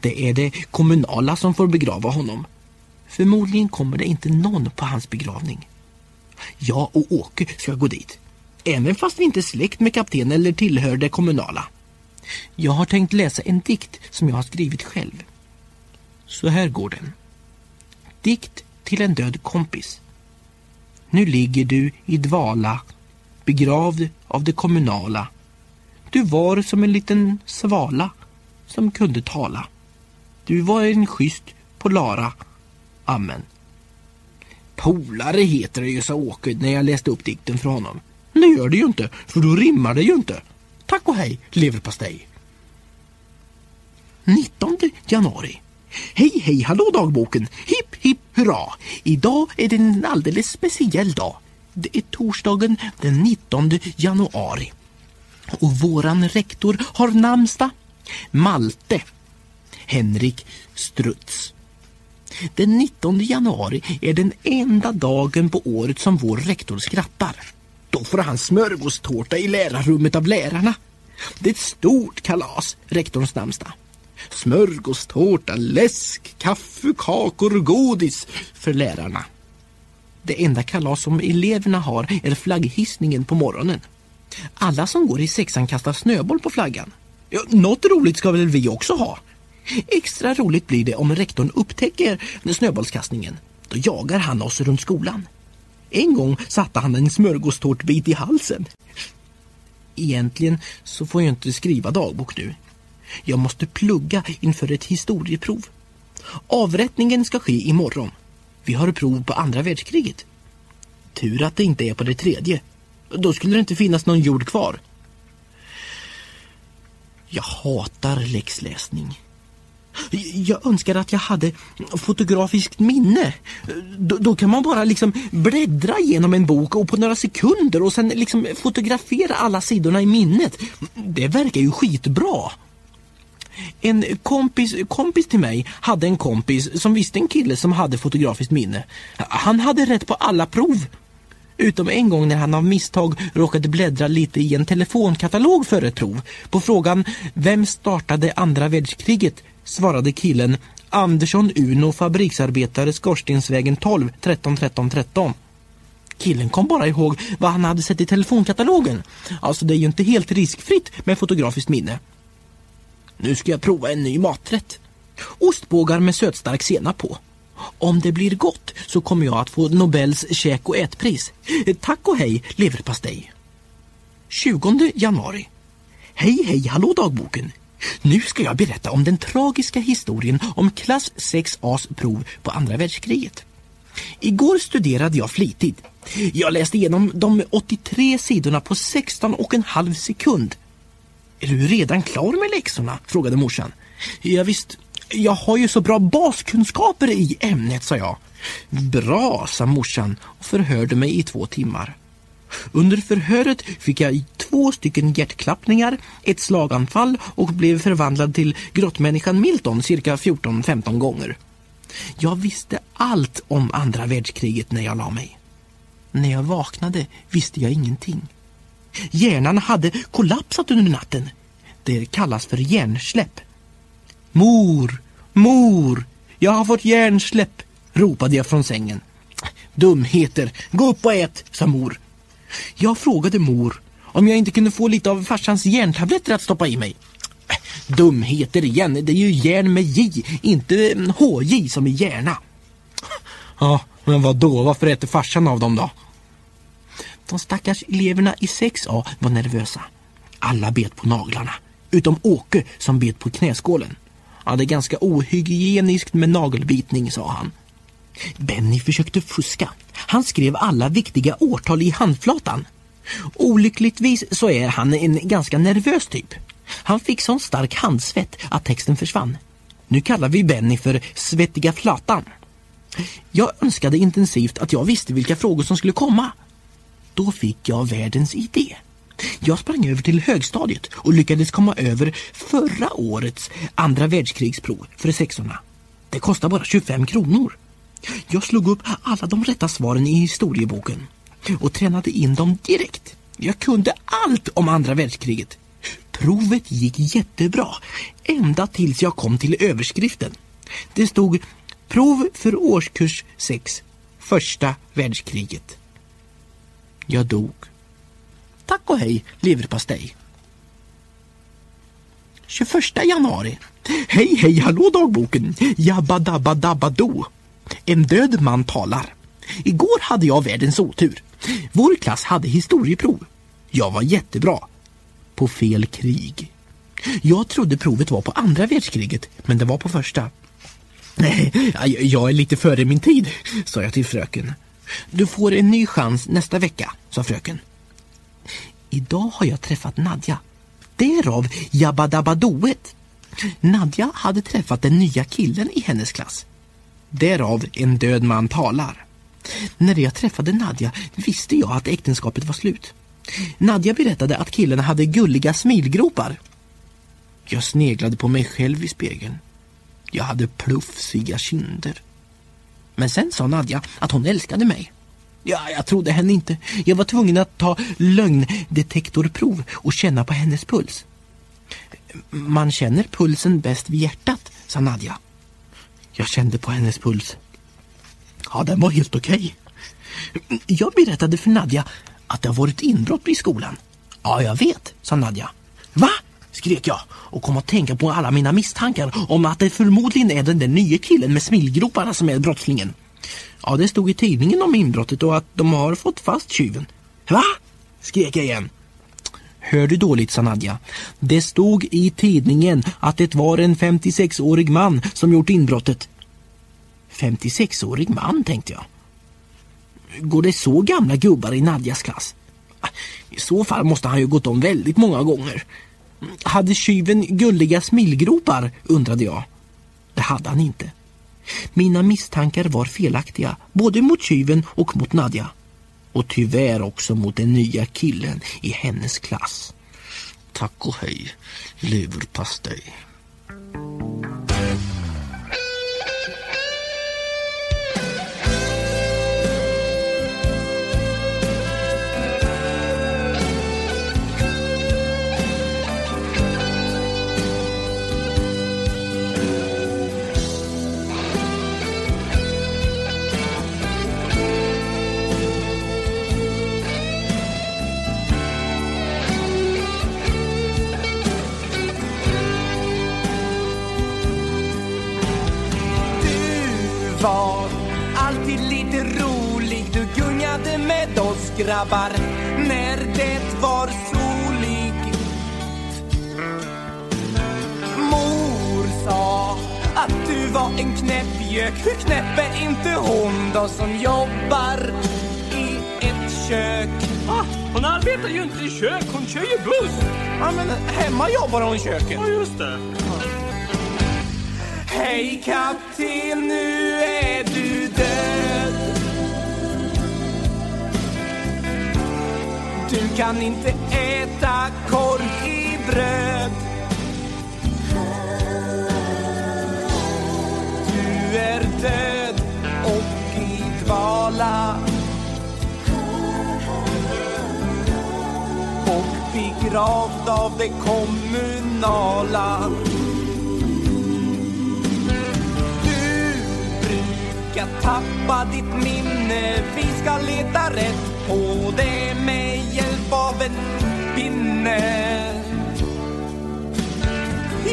Det är det kommunala som får begrava honom. Förmodligen kommer det inte någon på hans begravning. Jag och Åke ska gå dit. Även fast vi inte är släkt med kapten eller tillhör det kommunala. Jag har tänkt läsa en dikt som jag har skrivit själv. Så här går den. Dikt till en död kompis. Nu ligger du i dvala, begravd av det kommunala. Du var som en liten svala som kunde tala. Du var en schysst Polara. Amen. Polare heter det ju, sa Åke när jag läste upp dikten för honom. Det gör det ju inte, för då rimmar det ju inte. Tack och hej, leverpastej. 19 januari. Hej, hej, hallå dagboken! Hipp, hipp, hurra! Idag är det en alldeles speciell dag. Det är torsdagen den 19 januari. Och våran rektor har namnsdag. Malte. Henrik Struts. Den 19 januari är den enda dagen på året som vår rektor skrattar. Då får han smörgåstårta i lärarrummet av lärarna. Det är ett stort kalas, rektorns namnsdag. Smörgåstårta, läsk, kaffe, kakor, godis för lärarna. Det enda kalas som eleverna har är flagghissningen på morgonen. Alla som går i sexan kastar snöboll på flaggan. Ja, något roligt ska väl vi också ha? Extra roligt blir det om rektorn upptäcker snöbollskastningen. Då jagar han oss runt skolan. En gång satte han en smörgåstårtbit i halsen. Egentligen så får jag inte skriva dagbok nu. Jag måste plugga inför ett historieprov. Avrättningen ska ske imorgon. Vi har prov på andra världskriget. Tur att det inte är på det tredje. Då skulle det inte finnas någon jord kvar. Jag hatar läxläsning. Jag önskar att jag hade fotografiskt minne. Då, då, kan man bara liksom bläddra igenom en bok och på några sekunder och sen liksom fotografera alla sidorna i minnet. Det verkar ju skitbra. En kompis, kompis till mig hade en kompis som visste en kille som hade fotografiskt minne. Han hade rätt på alla prov. Utom en gång när han av misstag råkade bläddra lite i en telefonkatalog för ett prov. På frågan Vem startade andra världskriget? svarade killen Andersson Uno fabriksarbetare Skorstensvägen 12 13 13 13. Killen kom bara ihåg vad han hade sett i telefonkatalogen. Alltså det är ju inte helt riskfritt med fotografiskt minne. Nu ska jag prova en ny maträtt. Ostbågar med sötstark senap på. Om det blir gott så kommer jag att få Nobels käk och ätpris. Tack och hej, leverpastej. 20 januari. Hej, hej, hallå dagboken. Nu ska jag berätta om den tragiska historien om klass 6As prov på andra världskriget. Igår studerade jag flitigt. Jag läste igenom de 83 sidorna på 16 och en halv sekund. Är du redan klar med läxorna? frågade morsan. Ja, visst, jag har ju så bra baskunskaper i ämnet, sa jag. Bra, sa morsan och förhörde mig i två timmar. Under förhöret fick jag två stycken hjärtklappningar, ett slaganfall och blev förvandlad till grottmänniskan Milton cirka 14-15 gånger. Jag visste allt om andra världskriget när jag la mig. När jag vaknade visste jag ingenting. Hjärnan hade kollapsat under natten. Det kallas för hjärnsläpp. Mor, mor, jag har fått hjärnsläpp, ropade jag från sängen. Dumheter, gå upp och ät, sa mor. Jag frågade mor om jag inte kunde få lite av farsans järntabletter att stoppa i mig. Dumheter igen, det är ju järn med J, inte eh, HJ som i hjärna. Ja, men vad då? varför äter farsan av dem då? De stackars eleverna i 6A var nervösa. Alla bet på naglarna, utom Åke som bet på knäskålen. Ja, det är ganska ohygieniskt med nagelbitning, sa han. Benny försökte fuska. Han skrev alla viktiga årtal i handflatan. Olyckligtvis så är han en ganska nervös typ. Han fick sån stark handsvett att texten försvann. Nu kallar vi Benny för Svettiga Flatan. Jag önskade intensivt att jag visste vilka frågor som skulle komma. Då fick jag världens idé. Jag sprang över till högstadiet och lyckades komma över förra årets andra världskrigsprov för sexorna. Det kostar bara 25 kronor. Jag slog upp alla de rätta svaren i historieboken och tränade in dem direkt. Jag kunde allt om andra världskriget. Provet gick jättebra, ända tills jag kom till överskriften. Det stod Prov för årskurs 6, första världskriget. Jag dog. Tack och hej, leverpastej. 21 januari. Hej, hej, hallå dagboken. Jabba dabba dabba do. En död man talar. Igår hade jag världens otur. Vår klass hade historieprov. Jag var jättebra. På fel krig. Jag trodde provet var på andra världskriget, men det var på första. Nej, jag är lite före min tid, sa jag till fröken. Du får en ny chans nästa vecka, sa fröken. Idag har jag träffat Nadja. Därav jabbadabbadoet. Nadja hade träffat den nya killen i hennes klass. Därav en död man talar. När jag träffade Nadja visste jag att äktenskapet var slut. Nadja berättade att killen hade gulliga smilgropar. Jag sneglade på mig själv i spegeln. Jag hade plufsiga kinder. Men sen sa Nadja att hon älskade mig. Ja, jag trodde henne inte. Jag var tvungen att ta lögndetektorprov och känna på hennes puls. Man känner pulsen bäst vid hjärtat, sa Nadja. Jag kände på hennes puls. Ja, den var helt okej. Jag berättade för Nadja att det har varit inbrott i skolan. Ja, jag vet, sa Nadja. Va? Skrek jag och kom att tänka på alla mina misstankar om att det förmodligen är den där nya killen med smilgroparna som är brottslingen. Ja, det stod i tidningen om inbrottet och att de har fått fast tjuven. Va? skrek jag igen. Hör du dåligt, sa Nadja. Det stod i tidningen att det var en 56-årig man som gjort inbrottet. 56-årig man, tänkte jag. Går det så gamla gubbar i Nadjas klass? I så fall måste han ju gått om väldigt många gånger. Hade tjuven gulliga smilgropar, undrade jag. Det hade han inte. Mina misstankar var felaktiga, både mot tjuven och mot Nadja. Och tyvärr också mot den nya killen i hennes klass. Tack och hej, leverpastej. Var alltid lite rolig Du gungade med oss grabbar när det var soligt Mor sa att du var en knäppgök Hur knäpp är inte hon då som jobbar i ett kök? Ah, hon arbetar ju inte i kök, hon kör ju buss. Ja men hemma jobbar hon i köket Ja, just det. Hej kapten, nu är du död. Du kan inte äta korv i bröd. Du är död och i dvala. Och begravd av det kommunala. Tappa ditt minne Vi ska leta rätt på det med hjälp av en pinne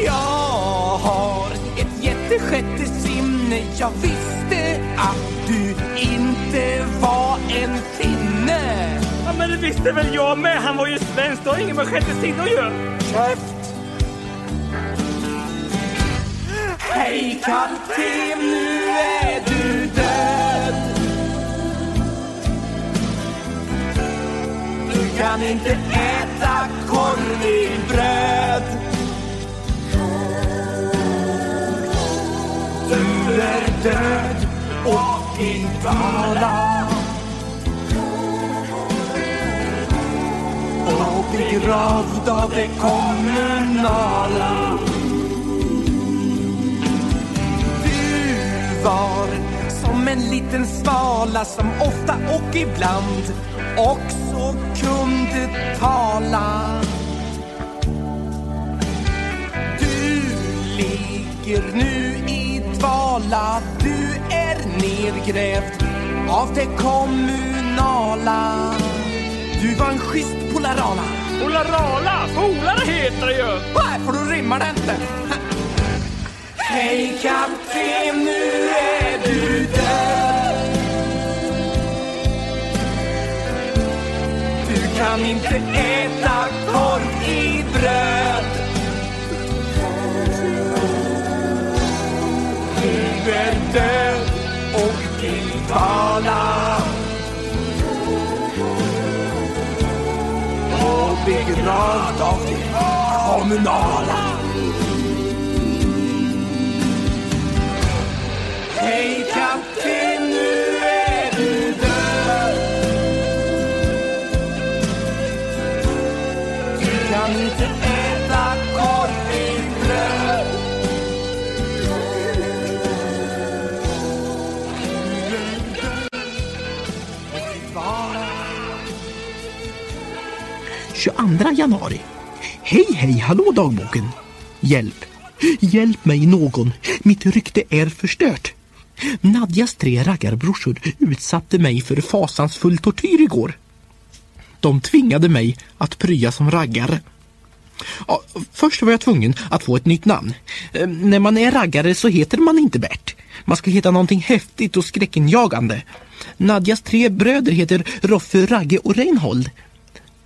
Jag har ett jättesjätte sinne Jag visste att du inte var en finne Ja, men det visste väl jag med. Han var ju svensk. Det har inget med sjätte sinne att göra. Käft! Hej kapten, nu är du kan kan inte äta korv i bröd. Du är död och din dvala. Och begravd av det kommunala. Du var som en liten svala som ofta och ibland också kunde tala. Du ligger nu i dvala, du är nergrävd av det kommunala. Du var en schysst polarala. Polarala! Polare heter det ju! Nej, för då rimmar det inte. Hej kapten, nu är du död. Kan inte äta korv i bröd. Du är död och i. Och begravd av det kommunala. Hej kapten, 22 januari. Hej, hej, hallå dagboken. Hjälp. Hjälp mig någon. Mitt rykte är förstört. Nadjas tre raggarbrorsor utsatte mig för fasansfull tortyr igår. De tvingade mig att prya som raggare. Ja, först var jag tvungen att få ett nytt namn. Eh, när man är raggare så heter man inte Bert. Man ska heta någonting häftigt och skräckinjagande. Nadjas tre bröder heter Roffe, Ragge och Reinhold.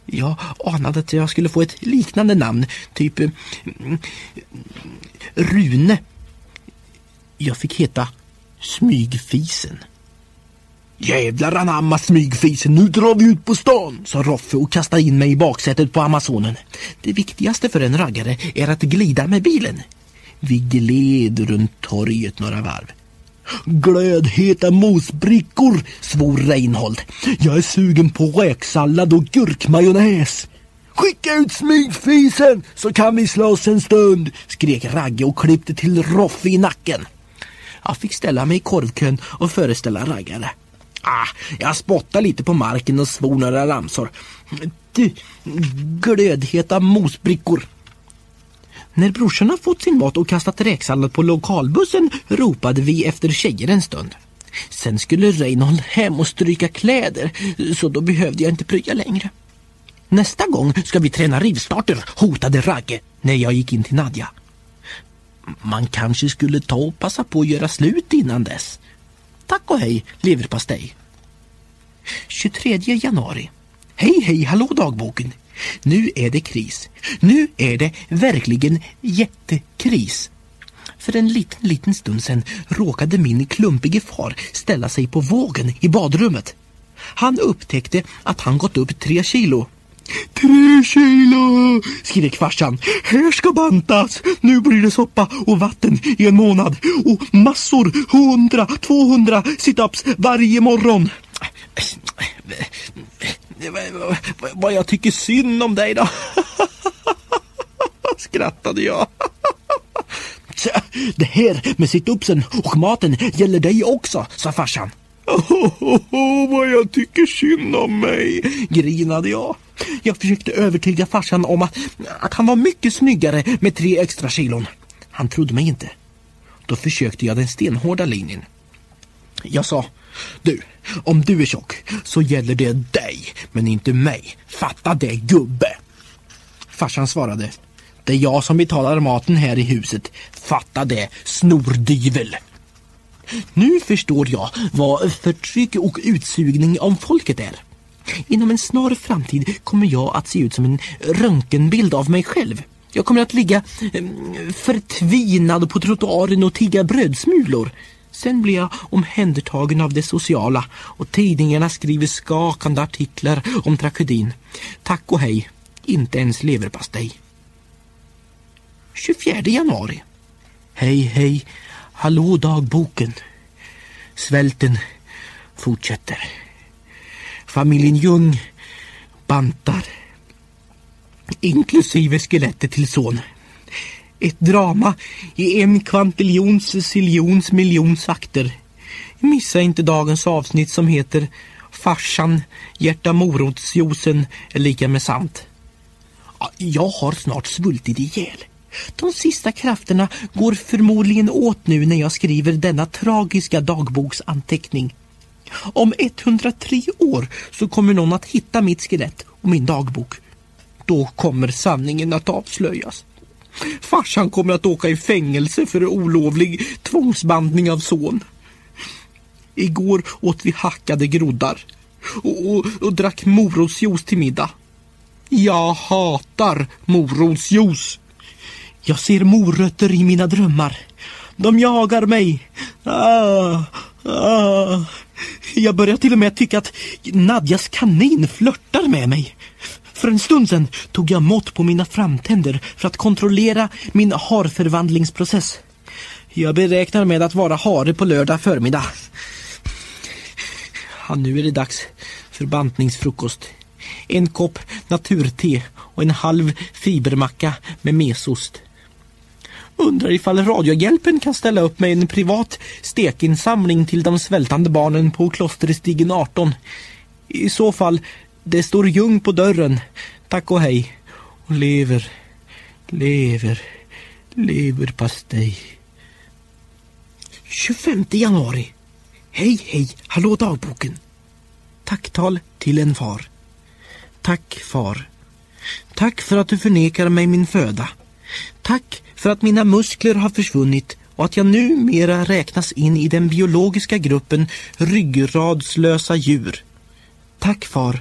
Jag anade att jag skulle få ett liknande namn, typ eh, Rune. Jag fick heta Smygfisen. Jävlar anamma smygfisen, nu drar vi ut på stan, sa Roffe och kastade in mig i baksätet på Amazonen. Det viktigaste för en raggare är att glida med bilen. Vi gled runt torget några varv. Glödheta mosbrickor, svor Reinhold. Jag är sugen på räksallad och gurkmajonnäs. Skicka ut smygfisen så kan vi slåss en stund, skrek Ragge och klippte till Roffe i nacken. Jag fick ställa mig i korvkön och föreställa raggare. Ah, jag spottade lite på marken och svor några ramsor. Du, glödheta mosbrickor. När brorsorna fått sin mat och kastat räksallad på lokalbussen ropade vi efter tjejer en stund. Sen skulle Reinhold hem och stryka kläder så då behövde jag inte prya längre. Nästa gång ska vi träna rivstarter, hotade Ragge när jag gick in till Nadja. Man kanske skulle ta och passa på att göra slut innan dess. Tack och hej, leverpastej. 23 januari. Hej, hej, hallå dagboken. Nu är det kris. Nu är det verkligen jättekris. För en liten, liten stund sedan råkade min klumpige far ställa sig på vågen i badrummet. Han upptäckte att han gått upp tre kilo. Tre kilo! skrek farsan. Här ska bantas! Nu blir det soppa och vatten i en månad och massor, hundra, tvåhundra situps varje morgon. Vad jag tycker synd om dig då. Skrattade jag. Det här med situpsen och maten gäller dig också, sa farsan. Oh, oh, oh, vad jag tycker synd om mig, grinade jag. Jag försökte övertyga farsan om att, att han var mycket snyggare med tre extra kilon. Han trodde mig inte. Då försökte jag den stenhårda linjen. Jag sa, du, om du är tjock så gäller det dig, men inte mig. Fatta det, gubbe! Farsan svarade, det är jag som betalar maten här i huset. Fatta det, snordyvel! Nu förstår jag vad förtryck och utsugning av folket är. Inom en snar framtid kommer jag att se ut som en röntgenbild av mig själv. Jag kommer att ligga mm, förtvinad på trottoaren och tigga brödsmulor. Sen blir jag omhändertagen av det sociala och tidningarna skriver skakande artiklar om tragedin. Tack och hej, inte ens leverpastej. 24 januari. Hej, hej. Hallå dagboken. Svälten fortsätter. Familjen Ljung bantar. Inklusive skelettet till son. Ett drama i en kvantiljons siljons miljons akter. Missa inte dagens avsnitt som heter Farsan, hjärta morotsjuicen är lika med sant. Jag har snart svultit ihjäl. De sista krafterna går förmodligen åt nu när jag skriver denna tragiska dagboksanteckning. Om 103 år så kommer någon att hitta mitt skelett och min dagbok. Då kommer sanningen att avslöjas. Farsan kommer att åka i fängelse för olovlig tvångsbandning av son. Igår åt vi hackade groddar och, och, och drack morotsjuice till middag. Jag hatar morotsjuice. Jag ser morötter i mina drömmar. De jagar mig. Ah, ah. Jag börjar till och med tycka att Nadjas kanin flörtar med mig. För en stund sedan tog jag mått på mina framtänder för att kontrollera min harförvandlingsprocess. Jag beräknar med att vara hare på lördag förmiddag. Ja, nu är det dags för bantningsfrukost. En kopp naturte och en halv fibermacka med mesost. Undrar ifall Radiohjälpen kan ställa upp med en privat stekinsamling till de svältande barnen på Klosterstigen 18. I så fall, det står Ljung på dörren. Tack och hej. Och lever, lever, leverpastej. 25 januari. Hej, hej, hallå dagboken. Tacktal till en far. Tack, far. Tack för att du förnekar mig min föda. Tack för att mina muskler har försvunnit och att jag numera räknas in i den biologiska gruppen ryggradslösa djur. Tack, far,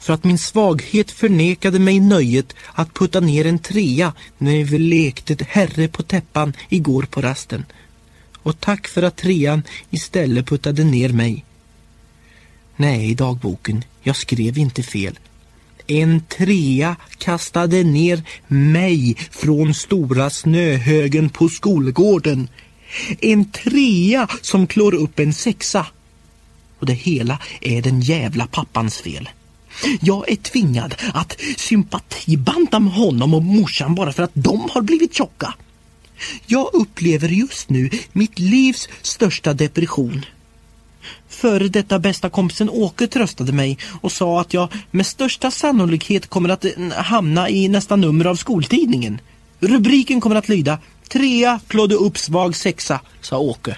för att min svaghet förnekade mig nöjet att putta ner en trea när vi lekte herre på täppan igår på rasten. Och tack för att trean istället puttade ner mig. Nej, dagboken, jag skrev inte fel. En trea kastade ner mig från stora snöhögen på skolgården. En trea som klår upp en sexa. Och det hela är den jävla pappans fel. Jag är tvingad att sympatibanta med honom och morsan bara för att de har blivit tjocka. Jag upplever just nu mitt livs största depression. Före detta bästa kompisen Åke tröstade mig och sa att jag med största sannolikhet kommer att mm, hamna i nästa nummer av skoltidningen. Rubriken kommer att lyda Trea klådde upp svag sexa, sa Åke.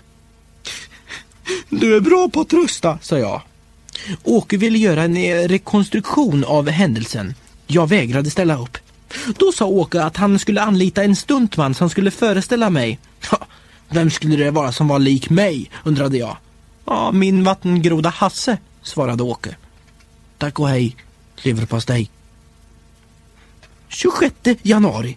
Du är bra på att trösta, sa jag. Åke ville göra en eh, rekonstruktion av händelsen. Jag vägrade ställa upp. Då sa Åke att han skulle anlita en stuntman som skulle föreställa mig. Ha, vem skulle det vara som var lik mig, undrade jag. Ja, min vattengroda Hasse, svarade Åke. Tack och hej, leverpastej. 26 januari.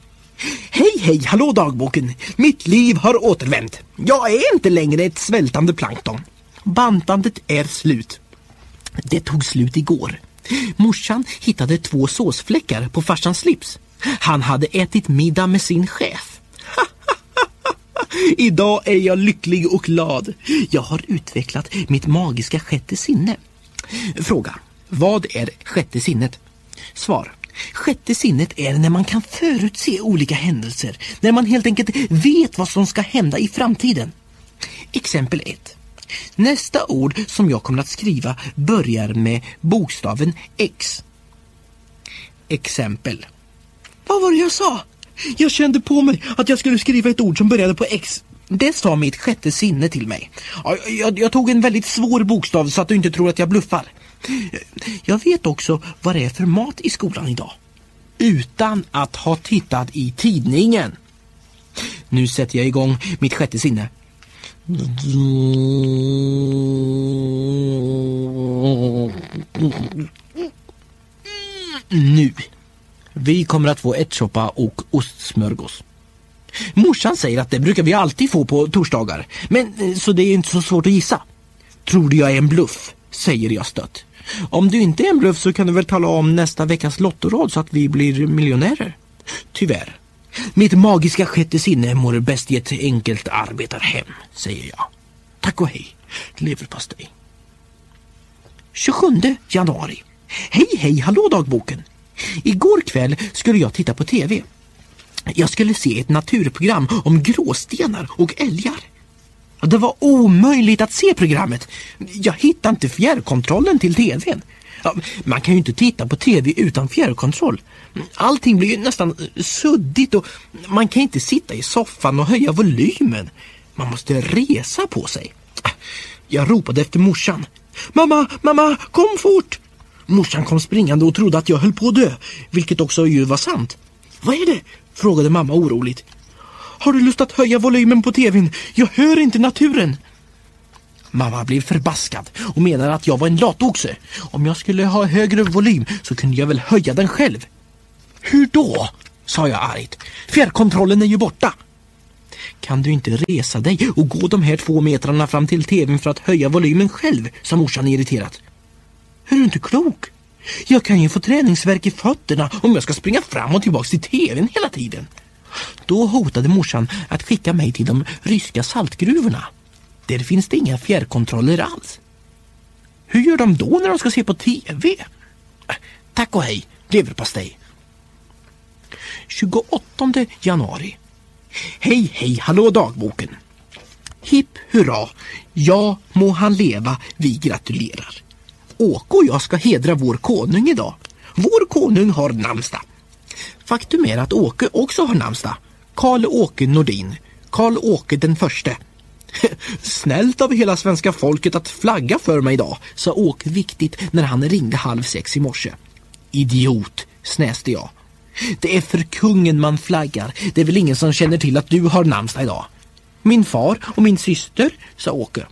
Hej, hej, hallå dagboken. Mitt liv har återvänt. Jag är inte längre ett svältande plankton. Bantandet är slut. Det tog slut igår. Morsan hittade två såsfläckar på farsans slips. Han hade ätit middag med sin chef. Idag är jag lycklig och glad. Jag har utvecklat mitt magiska sjätte sinne. Fråga. Vad är sjätte sinnet? Svar. Sjätte sinnet är när man kan förutse olika händelser. När man helt enkelt vet vad som ska hända i framtiden. Exempel 1. Nästa ord som jag kommer att skriva börjar med bokstaven X. Exempel. Vad var det jag sa? Jag kände på mig att jag skulle skriva ett ord som började på X. Det sa mitt sjätte sinne till mig. Jag, Jag, jag tog en väldigt svår bokstav så att du inte tror att jag bluffar. Jag vet också vad det är för mat i skolan idag. Utan att ha tittat i tidningen. Nu sätter jag igång mitt sjätte sinne. Nu. Vi kommer att få ärtsoppa och ostsmörgås. Morsan säger att det brukar vi alltid få på torsdagar. Men eh, så det är inte så svårt att gissa. Tror du jag är en bluff? Säger jag stött. Om du inte är en bluff så kan du väl tala om nästa veckas lottorad så att vi blir miljonärer? Tyvärr. Mitt magiska sjätte sinne mår bäst i ett enkelt arbetarhem, säger jag. Tack och hej, leverpastej. 27 januari. Hej hej, hallå dagboken. Igår kväll skulle jag titta på TV. Jag skulle se ett naturprogram om gråstenar och älgar. Det var omöjligt att se programmet. Jag hittade inte fjärrkontrollen till TVn. Ja, man kan ju inte titta på TV utan fjärrkontroll. Allting blir ju nästan eh, suddigt och man kan inte sitta i soffan och höja volymen. Man måste resa på sig. Ah, jag ropade efter morsan. Mamma, mamma, kom fort! Morsan kom springande och trodde att jag höll på att dö, vilket också ju var sant. Vad är det? frågade mamma oroligt. Har du lust att höja volymen på TVn? Jag hör inte naturen. Mamma blev förbaskad och menade att jag var en latoxe. Om jag skulle ha högre volym så kunde jag väl höja den själv. Hur då? sa jag argt. Fjärrkontrollen är ju borta. Kan du inte resa dig och gå de här två metrarna fram till tvn för att höja volymen själv? sa morsan irriterat. Är du inte klok? Jag kan ju få träningsverk i fötterna om jag ska springa fram och tillbaka till tvn hela tiden. Då hotade morsan att skicka mig till de ryska saltgruvorna. Där finns det inga fjärrkontroller alls. Hur gör de då när de ska se på TV? Tack och hej, leverpastej. 28 januari. Hej, hej, hallå dagboken. Hipp hurra, ja må han leva, vi gratulerar. Åke och jag ska hedra vår konung idag. Vår konung har namnsdag. Faktum är att Åke också har namnsdag. Karl-Åke Nordin. Karl-Åke den förste. Snällt av hela svenska folket att flagga för mig idag, sa Åke viktigt när han ringde halv sex i morse. Idiot, snäste jag. Det är för kungen man flaggar. Det är väl ingen som känner till att du har namnsdag idag? Min far och min syster, sa Åke.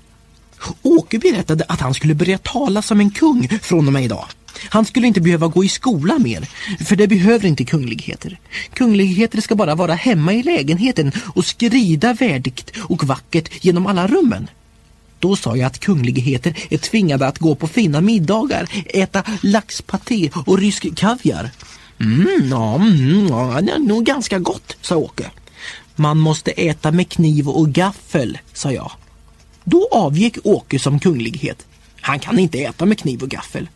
Åke berättade att han skulle börja tala som en kung från och med idag. Han skulle inte behöva gå i skola mer, för det behöver inte kungligheter. Kungligheter ska bara vara hemma i lägenheten och skrida värdigt och vackert genom alla rummen. Då sa jag att kungligheter är tvingade att gå på fina middagar, äta laxpaté och rysk kaviar. Mm, ja, mm, ja, det är nog ganska gott, sa Åke. Man måste äta med kniv och gaffel, sa jag. Då avgick Åke som kunglighet. Han kan inte äta med kniv och gaffel.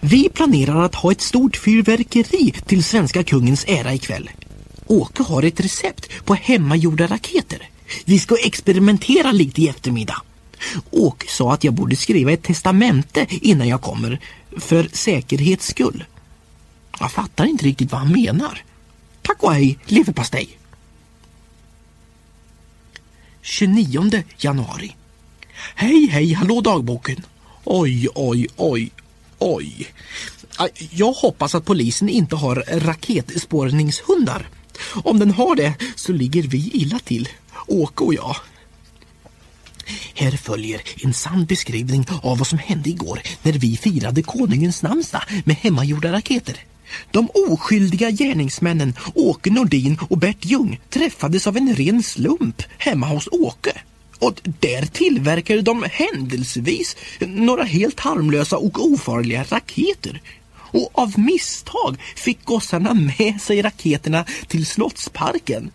Vi planerar att ha ett stort fyrverkeri till svenska kungens ära ikväll. Åke har ett recept på hemmagjorda raketer. Vi ska experimentera lite i eftermiddag. Åke sa att jag borde skriva ett testamente innan jag kommer, för säkerhets skull. Jag fattar inte riktigt vad han menar. Tack och hej, leverpastej! 29 januari. Hej, hej, hallå dagboken! Oj, oj, oj, oj. Jag hoppas att polisen inte har raketspårningshundar. Om den har det så ligger vi illa till, Åke och jag. Här följer en sann beskrivning av vad som hände igår när vi firade konungens namnsdag med hemmagjorda raketer. De oskyldiga gärningsmännen Åke Nordin och Bert Ljung träffades av en ren slump hemma hos Åke. Och där tillverkade de händelsevis några helt harmlösa och ofarliga raketer. Och av misstag fick gossarna med sig raketerna till Slottsparken.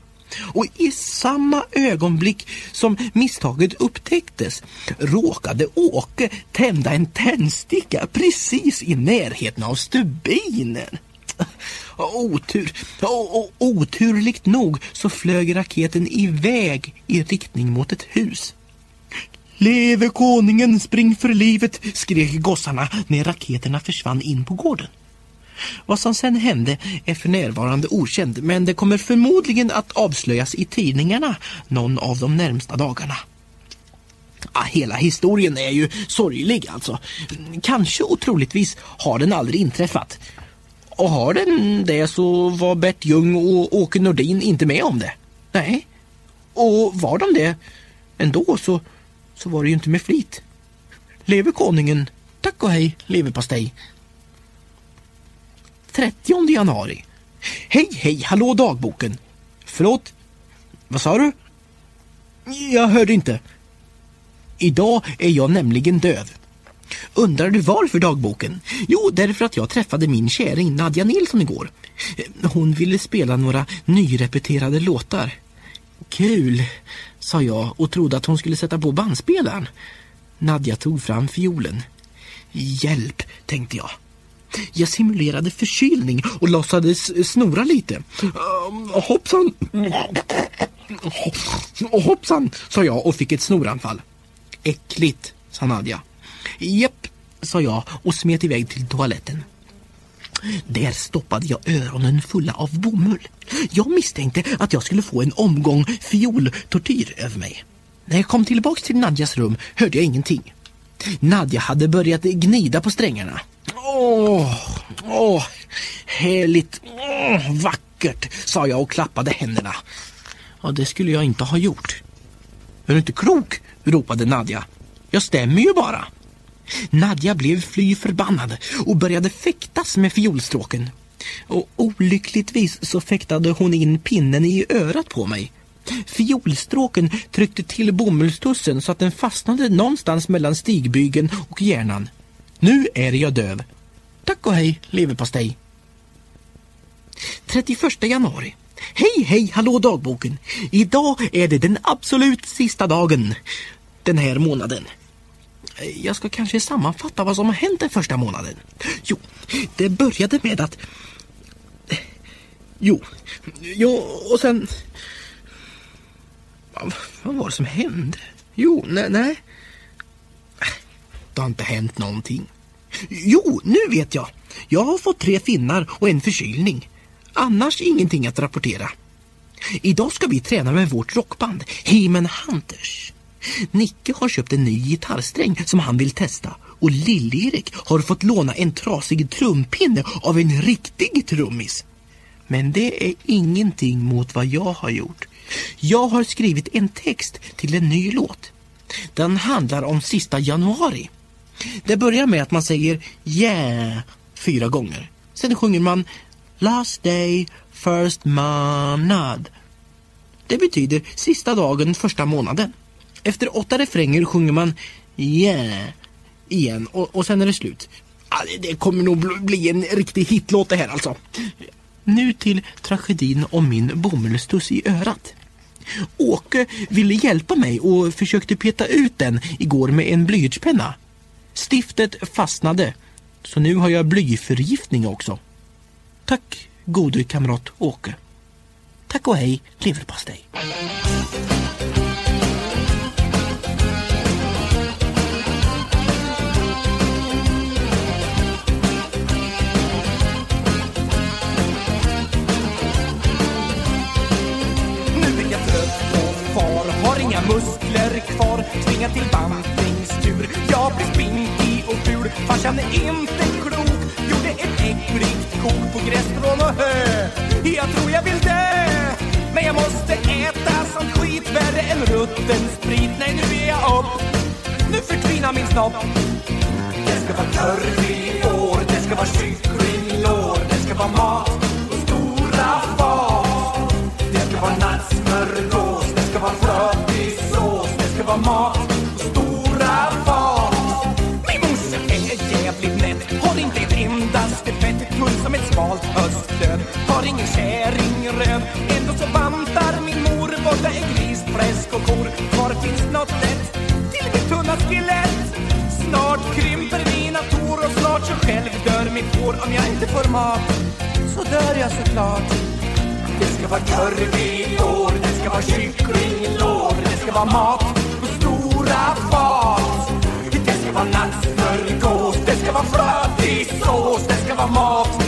Och i samma ögonblick som misstaget upptäcktes råkade Åke tända en tändsticka precis i närheten av stubinen. Otur, o, oturligt nog så flög raketen iväg i riktning mot ett hus. Leve konungen, spring för livet, skrek gossarna när raketerna försvann in på gården. Vad som sen hände är för närvarande okänd men det kommer förmodligen att avslöjas i tidningarna någon av de närmsta dagarna. Ja, hela historien är ju sorglig alltså. Kanske och troligtvis har den aldrig inträffat. Och har den det så var Bert Ljung och Åke Nordin inte med om det. Nej. Och var de det ändå så, så var det ju inte med flit. Leve konungen. Tack och hej, leverpastej. 30 januari. Hej, hej, hallå dagboken. Förlåt? Vad sa du? Jag hörde inte. Idag är jag nämligen döv. Undrar du varför dagboken? Jo, därför att jag träffade min käring Nadja Nilsson igår. Eh, hon ville spela några nyrepeterade låtar. Kul, sa jag och trodde att hon skulle sätta på bandspelaren. Nadja tog fram fiolen. Hjälp, tänkte jag. Jag simulerade förkylning och låtsades snora lite. Uh, hoppsan! Hoppsan, sa jag och fick ett snoranfall. Äckligt, sa Nadja. Japp, sa jag och smet iväg till toaletten. Där stoppade jag öronen fulla av bomull. Jag misstänkte att jag skulle få en omgång fioltortyr över mig. När jag kom tillbaks till Nadjas rum hörde jag ingenting. Nadja hade börjat gnida på strängarna. Åh, åh, härligt, åh, vackert, sa jag och klappade händerna. Ja, det skulle jag inte ha gjort. Är du inte klok? ropade Nadja. Jag stämmer ju bara. Nadja blev fly förbannad och började fäktas med fiolstråken. Och olyckligtvis så fäktade hon in pinnen i örat på mig. Fiolstråken tryckte till bomullstussen så att den fastnade någonstans mellan stigbygeln och hjärnan. Nu är jag döv. Tack och hej, leverpastej. 31 januari. Hej, hej, hallå dagboken. Idag är det den absolut sista dagen den här månaden. Jag ska kanske sammanfatta vad som har hänt den första månaden. Jo, det började med att... Jo, jo och sen... Vad var det som hände? Jo, nej, nej. Det har inte hänt någonting. Jo, nu vet jag. Jag har fått tre finnar och en förkylning. Annars ingenting att rapportera. Idag ska vi träna med vårt rockband, Heman Hunters. Nicke har köpt en ny gitarrsträng som han vill testa och Lill-Erik har fått låna en trasig trumpinne av en riktig trummis. Men det är ingenting mot vad jag har gjort. Jag har skrivit en text till en ny låt. Den handlar om sista januari. Det börjar med att man säger yeah fyra gånger. Sen sjunger man last day, first monad. Det betyder sista dagen, första månaden. Efter åtta refränger sjunger man yeah igen och, och sen är det slut. Det kommer nog bli en riktig hitlåt det här alltså. Nu till tragedin om min bomullstuss i örat. Åke ville hjälpa mig och försökte peta ut den igår med en blyertspenna. Stiftet fastnade, så nu har jag blyförgiftning också. Tack, gode kamrat Åke. Tack och hej, leverpastej. Inga muskler kvar. Tvingad till bantningstur. Jag blir spinkig och ful. Farsan är inte klok. Gjorde ett äckligt kok på grässtrån och hö. Jag tror jag vill dö. Men jag måste äta sånt skit Värre än rutten sprit. Nej, nu är jag upp. Nu förtvinar min snopp. Det ska vara törr i år Det ska vara kycklinglår Det ska vara mat. Mat och stora fat. Min morsa är jävligt nätt, har inte ett endaste fett. Tunn som ett smalt höstlöv, har ingen käringröv. Ändå så bantar min mor, borta är gris, fläsk och kor. Kvar finns nåt lätt till mitt tunna skelett. Snart krymper mina tår och snart så själv dör mitt hår. Om jag inte får mat så dör jag såklart. Det ska vara curry år, det ska vara kycklinglår, det ska vara mat stora fat Det ska vara nuts, det ska vara flödig sås, det ska vara mat